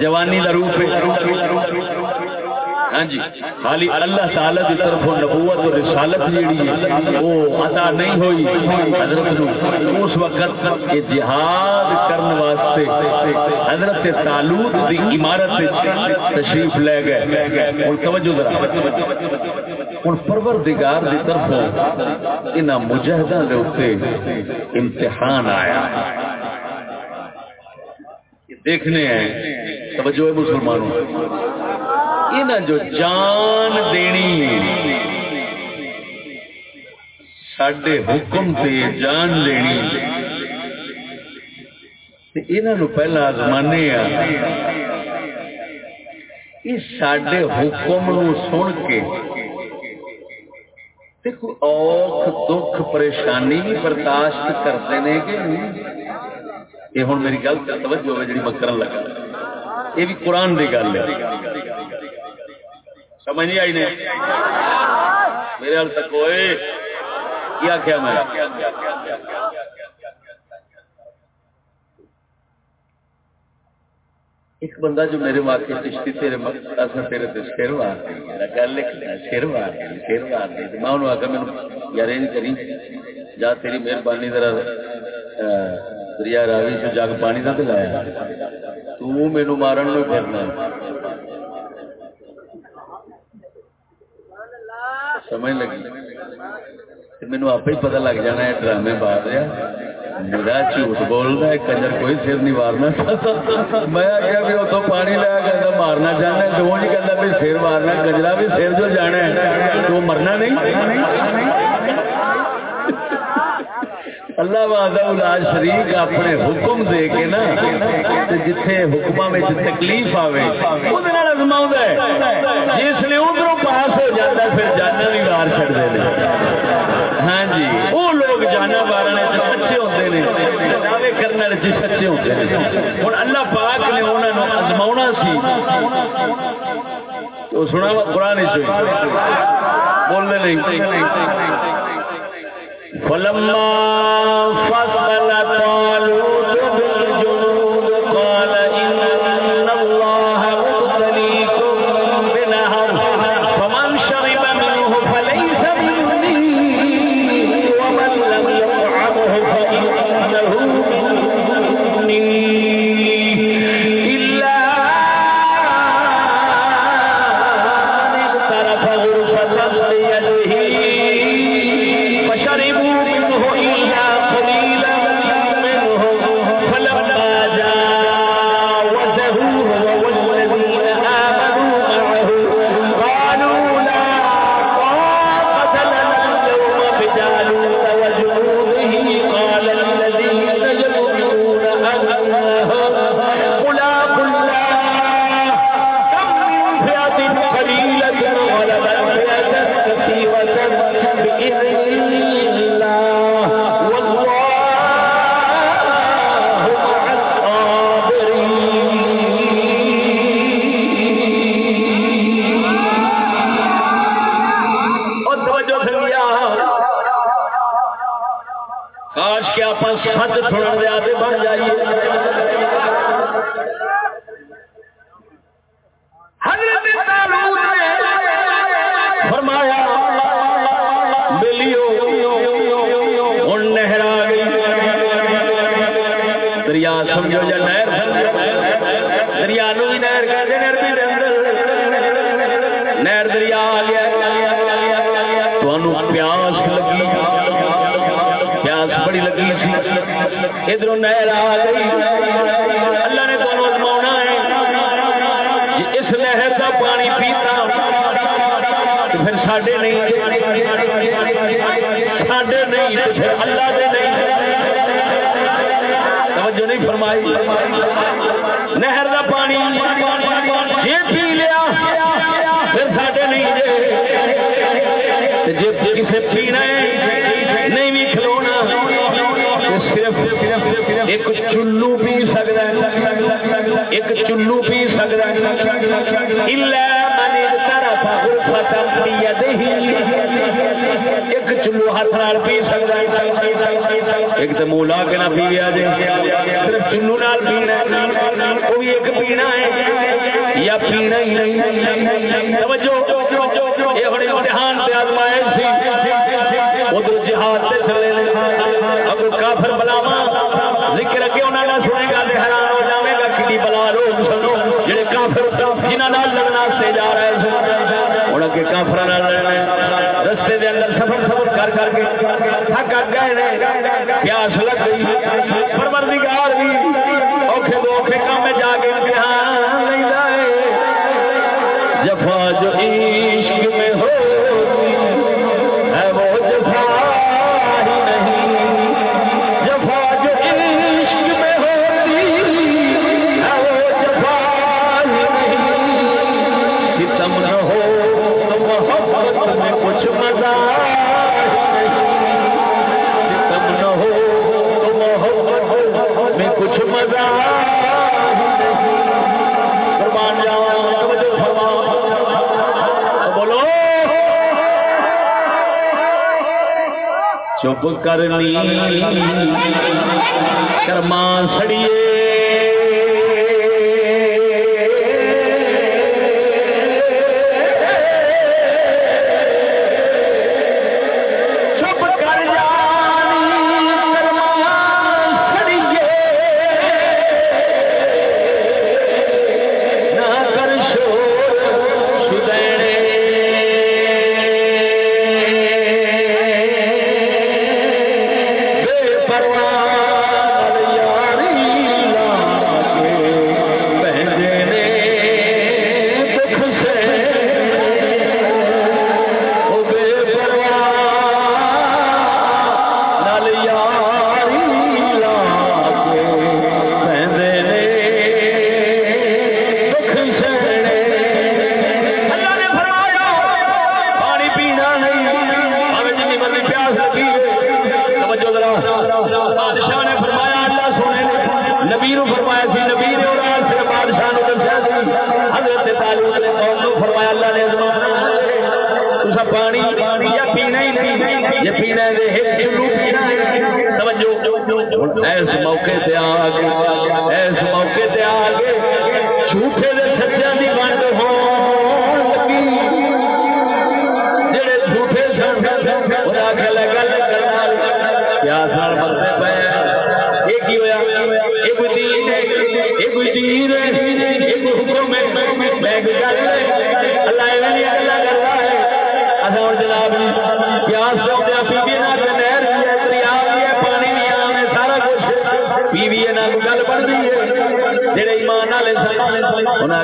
جوانی کا روپ ہاں جی۔ خالی اللہ تعالی کی طرف نبوت اور رسالت جیڑی ہے، وہ عطا نہیں ہوئی۔ حضرت نو اس وقت کہ جہاد کرنے واسطے حضرت تعلق دی عمارت تشریف لے گئے۔ ہوں توجہ ذرا۔ ہوں پروردگار دی طرف ان مجاہداں دے اوپر امتحان آیا۔ دیکھنے ہیں۔ توجہ ہے مسلمانوں۔ انہاں جو جان دینی سڈے حکم تے جان لینی انہاں نو پہلا آزمانے آ یہ سڈے حکم نو سن کے دیکھو اوکھ دکھ پریشانی بھی برداشت کرتے ہیں کہ یہ ہوں میری گل توجہ ہے جی میں کرن لگا یہ بھی قرآن کی گل ہے سمجھ نہیں آئی نے؟ میرے حال تک ہوئے۔ کیا کیا میں؟ ایک بندہ جو میرے واقعے چشتی تیرے اصل تیرے تے سر وار میرا گل لکھنا سر وار سر وار میں انہوں آخر مینو یار یہ کری۔ جا تیری مہربانی ذرا دریا راوی سے جگ پانی کا پلایا تو مینو مارن میں پھرنا۔ سمجھ لگی؟ مینو آپ ہی پتا لگ جانا ہے، ڈرامے مار رہا میرا جھوٹ بولنا ہے، کنجر کوئی سر نہیں مارنا۔ میں آخیا بھی اتو پانی لیا کہ مارنا چاہنا جو نہیں کہتا بھی سر مارنا، کنجرا بھی سر جو جانا ہے۔ تو مرنا نہیں؟ اللہ بہادر الاج شریف اپنے حکم دے کے نا جتھے حکم میں تکلیف آئے وہ ازما جس نے ادھر پاس ہو جاتا پھر جانا بھی بار چڑ دے ہاں جی وہ لوگ جانا بارنے سچے ہوتے ہیں دعوے کرنے والے جی سچے ہوتے ہیں ہوں اللہ پاک نے انہوں نے ازما سی۔ تو سنا قرآن بولنے نہیں۔ فلما فصل طالوت ایک چلو پی سکتا ہے ایک چلو پی سکتا ہے ایک چلو ہاتھ نال پی سکتا ہے ایک تو منہ لا کے نہ پی صرف چلو نال پینا وہ بھی ایک پینا ہے یا پینا ہی نہیں توجہ یہ امتحان سی ادھر جہاد سے چلے کافر بلاوا ذکر اگے انہوں نے سنے گا تو حیران ہو جائے گا کہ بلا لوگ سنو جڑے کافر جنہوں نے لڑنا سے جا رہے ہیں ہوں اگے کافر لڑنا رستے دے اندر سفر سفر کر کر کے تھک گئے نے۔ پیاس لگ گئی پروردگار بھی اوکھے دو اوکھے کام میں جا کے امتحان نہیں لائے جفا جو عشق کرنی کرما سڑیے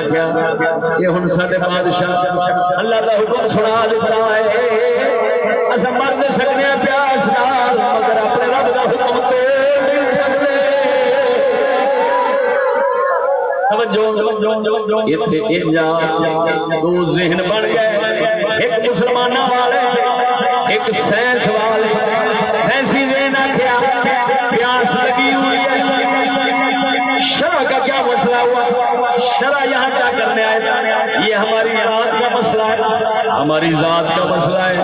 گیا۔ یہ ہوں سارے بادشاہ اللہ کا حکم سنا دیتا ہے۔ مرد مر سکتے ہیں پیاس مگر اپنے رب کا حکم دو ذہن بن گئے۔ ایک مسلمان والے، ایک سائنس والے۔ کا مسئلہ ہوا شرع یہاں کیا کرنے آئے؟ یہ ہماری ذات کا مسئلہ ہے۔ ہماری ذات کا مسئلہ ہے۔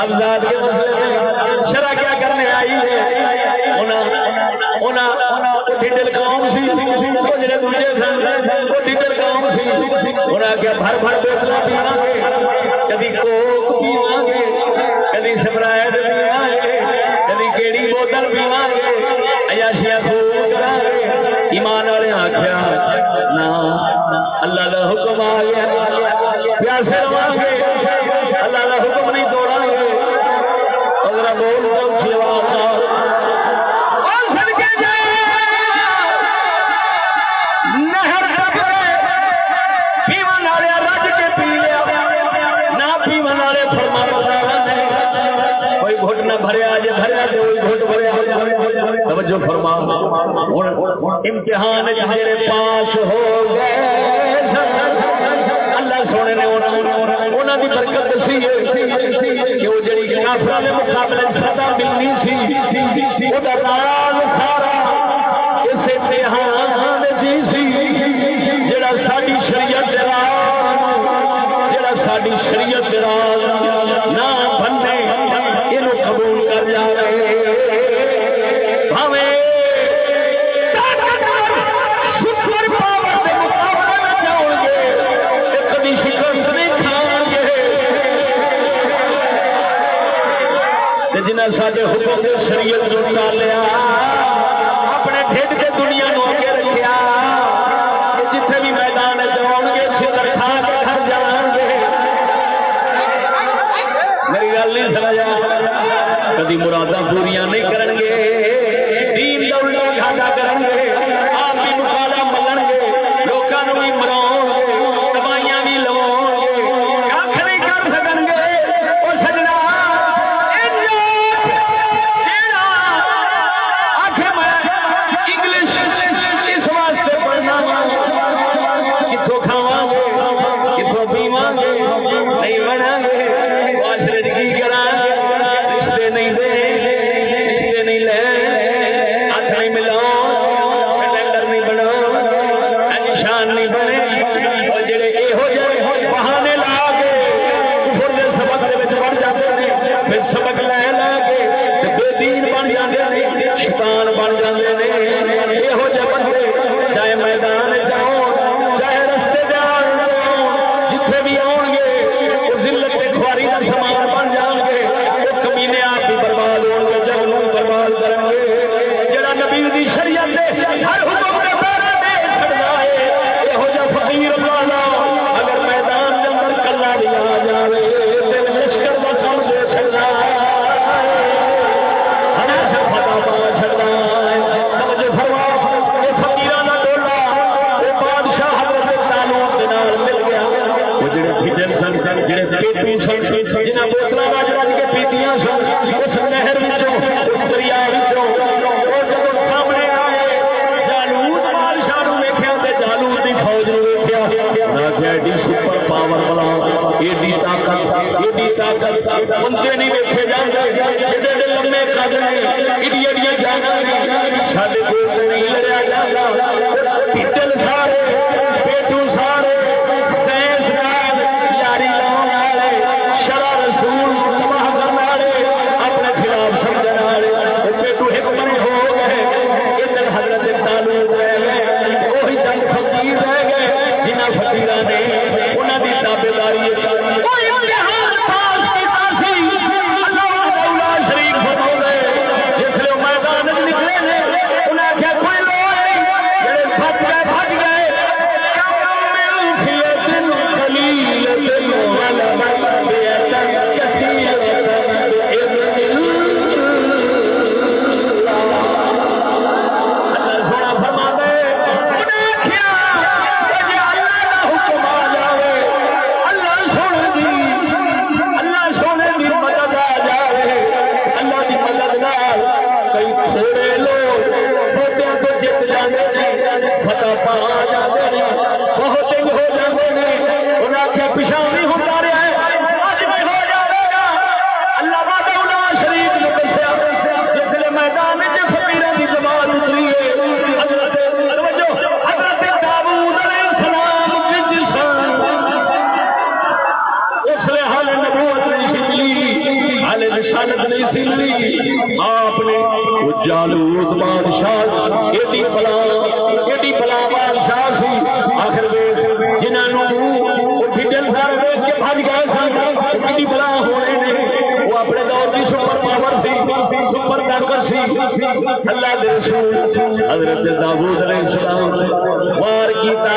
اب ذات کے مسئلے میں کیا کرنے آئی ڈیٹل قوم کوک پینا گے کدی سپرائٹ پینا گے کدی کیڑی بوتل پینا گے ایاشیا خوب کرا گے ایمان والے آخیا نہ اللہ کا حکم آ گیا پیاسے رواں حضرت داؤد علیہ السلام وار کیتا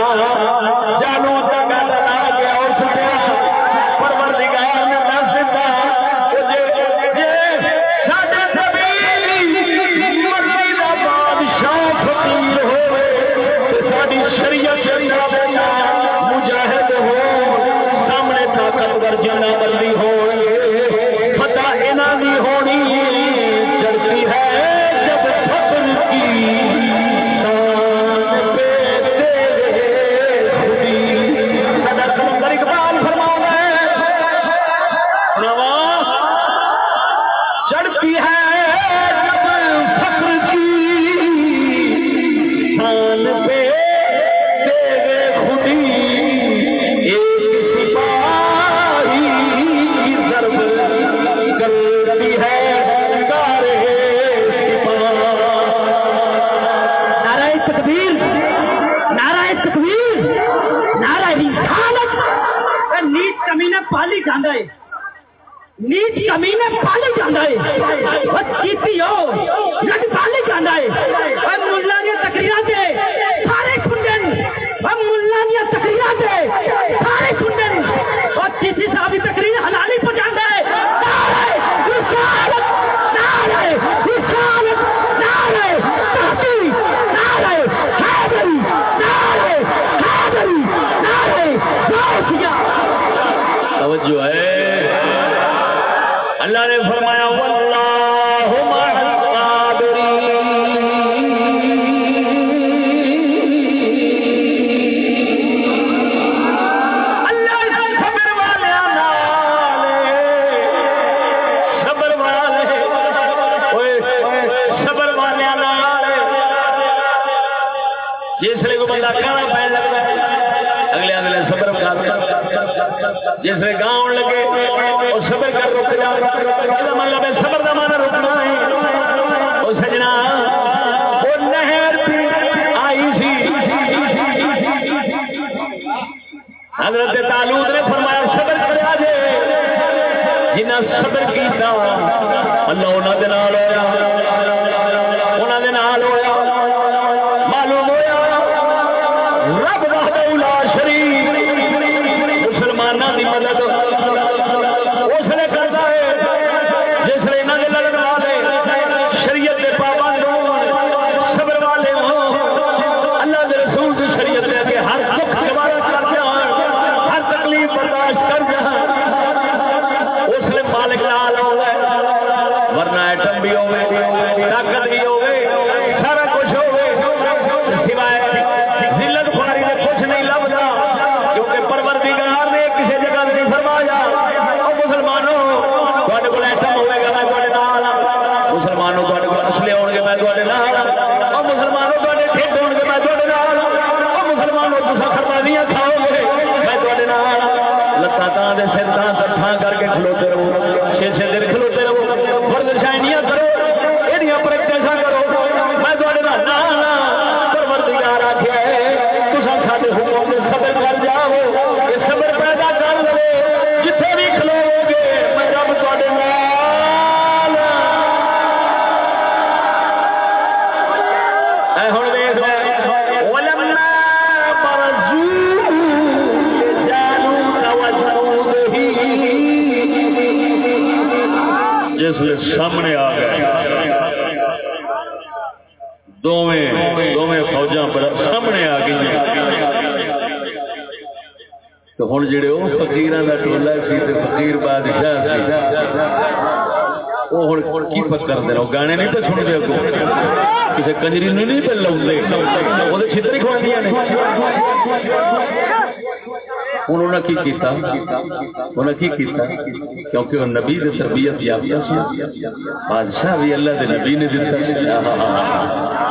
کیونکہ وہ نبی دے تربیت یافتہ سی۔ بادشاہ بھی اللہ دے نبی نے دیتا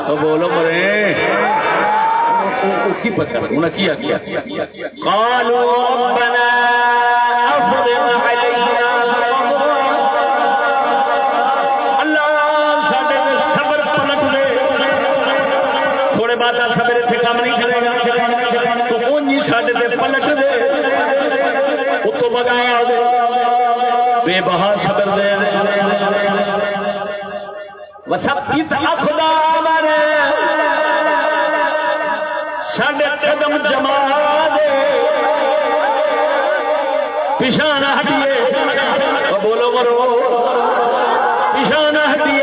تو بولو مرے۔ کی پتہ انہوں نے کیا کیا قالوا ربنا افضل علینا اللہ ساڈے تے صبر پلٹ دے تھوڑے بعد صبر تے کام نہیں کرے گا۔ تو اونجی ساڈے تے دے۔ اتو بگایا بے بہا صبر دے۔ وسبت اقدامنا ساڈے قدم جما دے۔ پچھانا ہٹیے۔ بولو مرو۔ پچھانا ہٹیے۔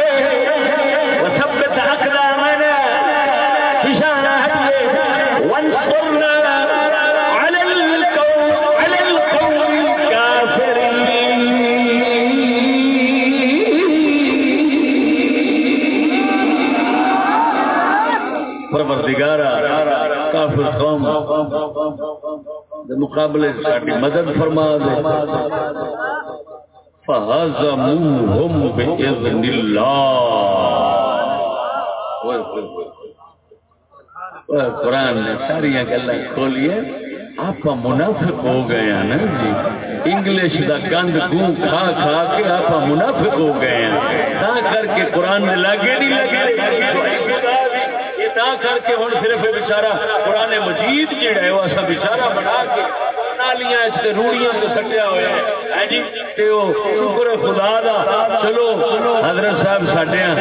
دے مقابلے ساڈی مدد فرما دے۔ فہزموہم بإذن اللہ اوئے اوئے قرآن نے ساری گلا کھولی ہے آپ منافق ہو گئے ہیں نا جی۔ انگلش دا گند گو کھا کھا کے آپ منافق ہو گئے ہیں۔ تا کر کے قرآن نے لگے نہیں لگے۔ تا کر کے ہوں صرف بچارا قرآن مجید جڑا ہے، وہ ایسا بچارا بنا کے نالیاں اس تے روڑیاں تے سٹیا ہوا ہے۔ ہے جی؟ تے او شکر خدا دا۔ چلو، حضرت صاحب ساڈے ہاں۔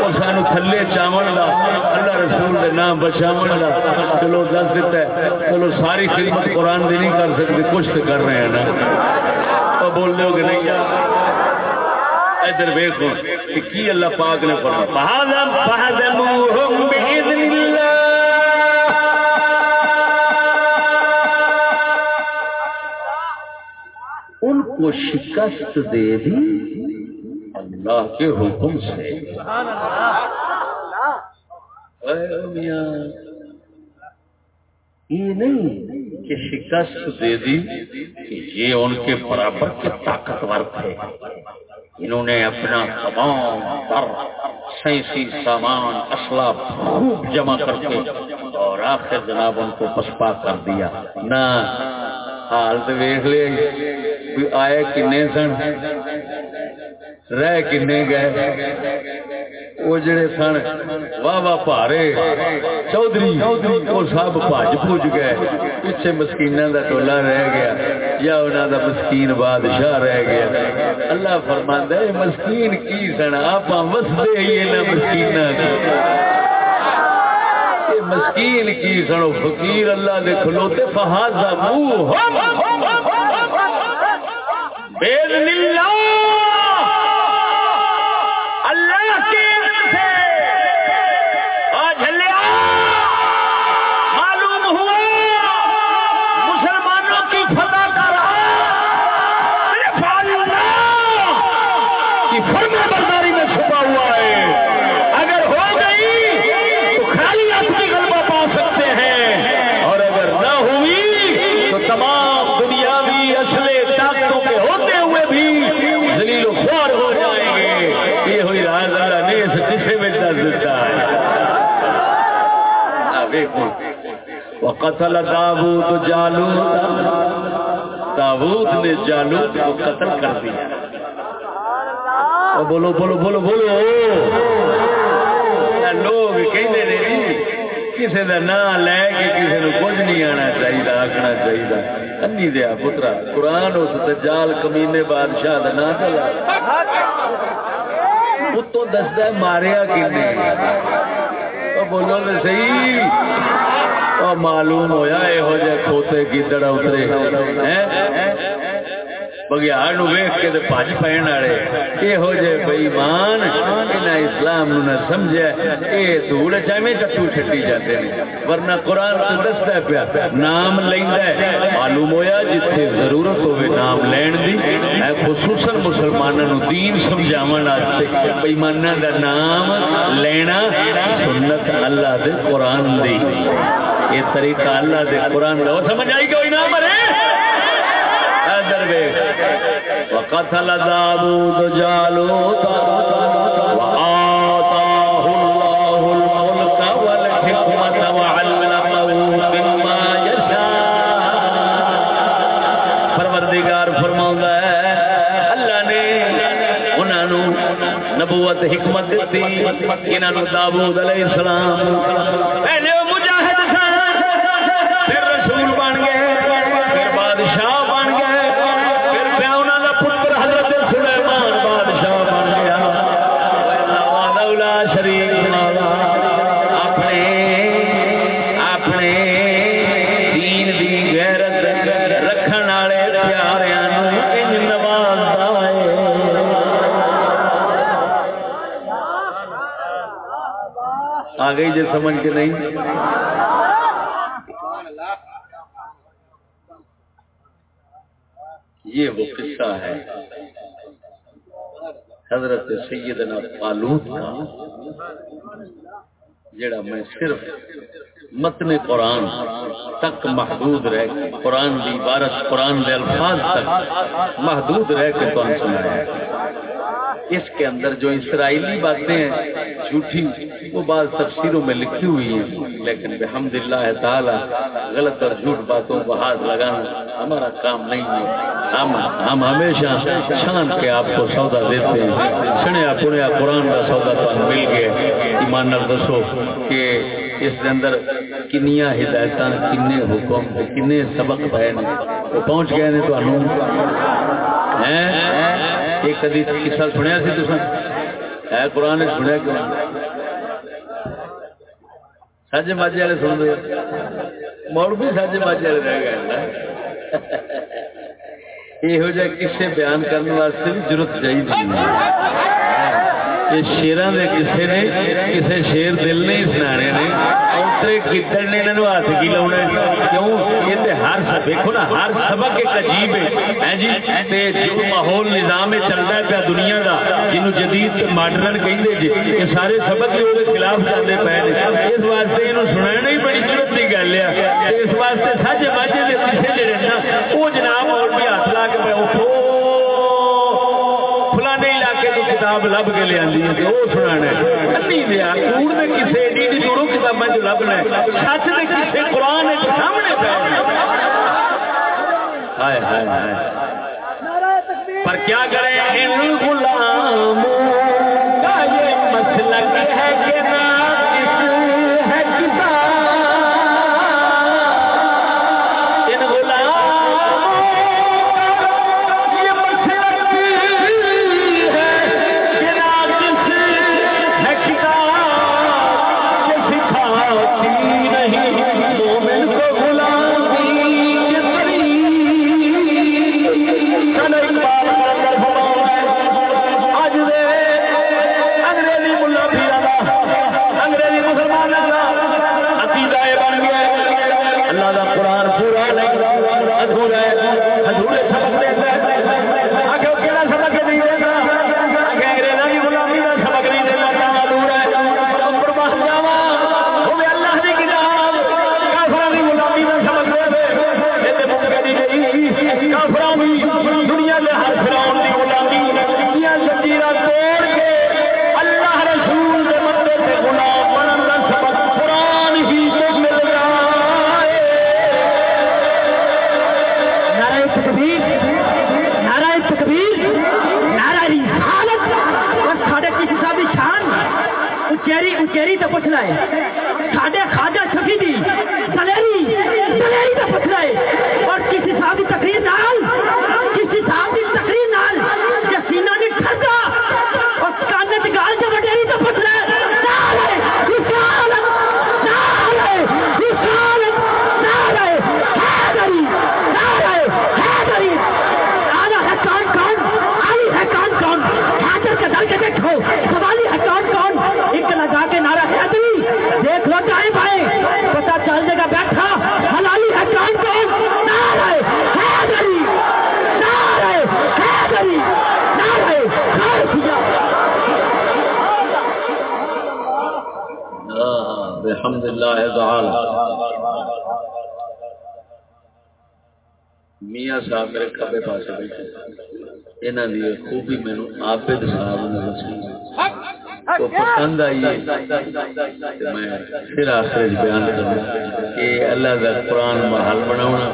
وہ سانو تھلے چاون دا۔ اللہ رسول دے نام بچاون دا۔ چلو، دس دیتا ہے۔ چلو، ساری خدمت قرآن دی نہیں کر سکتے، کچھ تو کر رہے ہیں نا۔ اور بول دو کہ نہیں یار؟ ادھر ویکھو کہ کی اللہ پاک نے فرمایا؟ فہذم فہذموہم باذن اللہ ان کو شکست دے دی اللہ کے حکم سے۔ اے میاں، یہ نہیں کہ شکست دے دی کہ یہ ان کے برابر کے طاقتور تھے۔ انہوں نے اپنا تمام تر سینسی سامان، اسلحہ خوب جمع کر کے اور آخر جناب ان کو پسپا کر دیا۔ نہ، حال تو ویخ لے آئے کنے سن رہ کنے گئے۔ وہ جڑے سن، واہ واہ پارے چودھری، وہ سب بج پج گئے۔ پیچھے مسکینہ دا ٹولا رہ گیا۔ یا انہوں دا مسکین بادشاہ رہ گیا۔ اللہ فرماندا ہے، مسکین کی سن؟ آپ وسدے ہی انہاں مسکیناں مسکین کی سنو فقیر اللہ دے کھلوتے فہذا منہ۔ بیذن اللہ اللہ وقتل داود جالوت. داود نے جالوت کو قتل کر دیا۔ او بولو بولو بولو بولو۔ لوگ کہندے نے کسی کا نام لے کے کسی نے کچھ نہیں آنا چاہیے آخنا چاہیے انی دیا پترا قرآن اس دجال کمینے بادشاہ کا نام چلا۔ اتو دستا ماریا کنے بولو تو صحیح۔ اور معلوم ہویا یہو جہ کھوتے گیدڑ اترے۔ بگیاڑ نو ویخ کے تے بھج پین والے۔ یہو جے بےمان انہاں اسلام نو نہ سمجھیا اے دھوڑ چاویں ٹٹو چھٹی جاتے ہیں ورنہ قرآن تو دستا پیا، نام لیندا ہے۔ معلوم ہویا جتھے ضرورت ہوے نام لین دی۔ اے خصوصاً مسلماناں نو دین سمجھاون واسطے بےماناں دا نام لینا سنت اللہ دے قرآن دی۔ یہ طریقہ اللہ دے قرآن دا وہ سمجھ آئی کوئی نام مرے وقتل داوود جالوت وآتاه الله الملك والحكمة وعلمه مما يشاء پروردگار فرماؤں ہے، اللہ نے نبوت حکمت دیتی، انہاں نو داوود علیہ السلام سمجھ کے نہیں؟ یہ وہ قصہ ہے۔ حضرت سیدنا فالوت کا، جڑا میں صرف متن قرآن تک محدود رہ کے، قرآن دی عبارت، قرآن دے الفاظ تک محدود رہ کے تو سنایا۔ ہے اس کے اندر جو اسرائیلی باتیں ہیں جھوٹی وہ بعض تفسیروں میں لکھی ہوئی ہیں۔ لیکن بحمد اللہ تعالی غلط اور جھوٹ باتوں کو ہاتھ لگانا ہمارا کام نہیں ہے۔ ہم ہم ہمیشہ شان کے آپ کو سودا دیتے ہیں۔ سنیا پنیا قرآن کا سودا تو مل گیا۔ ایمان دسو کہ اس کے اندر کنیا ہدایت کنے حکم، کنے سبق پے نے وہ پہنچ گئے نے تو ایک کدی قصہ سنیا سی تسا ہے قرآن سنیا کیوں؟ سج ماجے والے سن دے موڑ بھی سج ماجے والے رہ گئے یہو جہ کسے بیان کرنے واسطے بھی ضرورت چاہیے یہ شیران دے کسے نے کسے شیر دل نہیں سنانے نے، اوترے کتر نے انہوں ہاتھ کی لاؤنا کیوں؟ یہ تے ہر سب، دیکھو نا، ہر سبق ایک عجیب ہے۔ جی؟ تے جو ماحول نظام چلتا ہے پیا دنیا دا جنوں جدید ماڈرن کہندے جی یہ سارے سبق جو دے خلاف چلتے پے نے۔ اس واسطے انہوں سنانا ہی بڑی ضرورت کی گل ہے۔ اس واسطے سج ماجے دے پیچھے جڑے نا، وہ جناب کتاب لب کے لیا وہ سنا دیا کوڑ میں کسی ایڈی ایڈی دوروں کتابیں جو لبنا سچ میں کسی قرآن سامنے پہ ہائے ہائے ہائے پر کیا کریں ان নাই اللہ تعالی میاں صاحب میرے کھبے پاسے بیٹھے۔ انہاں دی خوبی مینوں عابد صاحب نے دسی وہ پسند آئی میں پھر آخر بیان کروں کہ اللہ دا قرآن محل بناونا،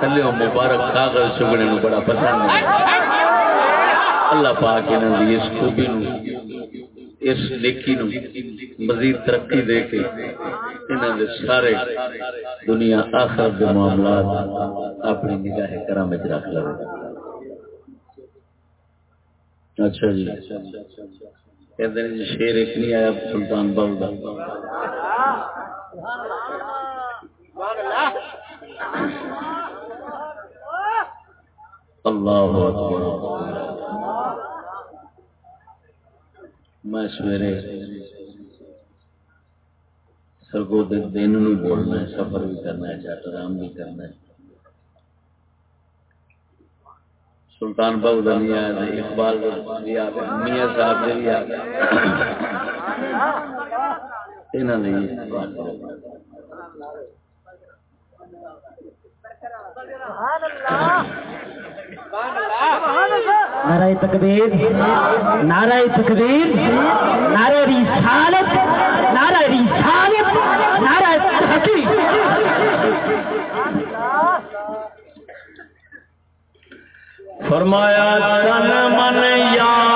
تھلے مبارک کاغذ چگنے نو بڑا پسند ہے۔ اللہ پاک انہاں دی اس خوبی نو اس نیکی نو مزید ترقی دے کے انہاں دے سارے دنیا آخرت دے معاملات اپنی نگاہ کرام وچ رکھ لو۔ اچھا جی۔ کہتے ہیں جی شیر ایک نہیں آیا سلطان بل کا اللہ اکبر۔ میں سویرے سرگو دن نو بولنا ہے سفر بھی کرنا ہے چاٹ آرام بھی کرنا ہے سلطان بہو دنیا اقبال بھی آ گئے میاں صاحب نے بھی آ گئے انہوں نے نعرہ تکبیر نعرہ تکبیر نعرہ رسالت نعرہ رسالت نعرہ تحقیق فرمایا تن من یار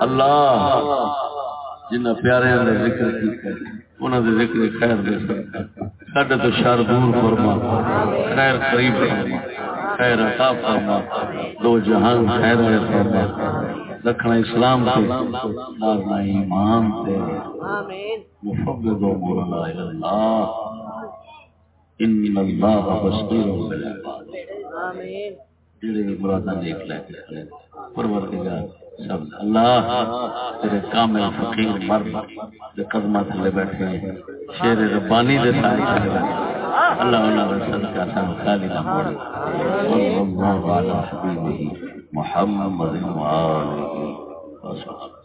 اللہ جنہ پیارے نے ذکر کیتا انہاں دے ذکر خیر دے ساڈے تو شر دور فرما۔ خیر قریب فرما۔ خیر عطا فرما۔ دو جہان خیر والے فرما۔ رکھنا اسلام تے نارنا ایمان تے۔ مفوض امورنا الى اللہ ان اللہ۔ بصیر بالعباد۔ جڑے بھی مراداں دیکھ لے پروردگار اللہ تیرے کامل فقیر مرد دے قدمہ تھلے بیٹھے ہیں۔ شیر ربانی دے تھلے بیٹھے اللہ اللہ خالی نہ موڑے صلی اللہ علیہ حبیبہ محمد وآلہ وسلم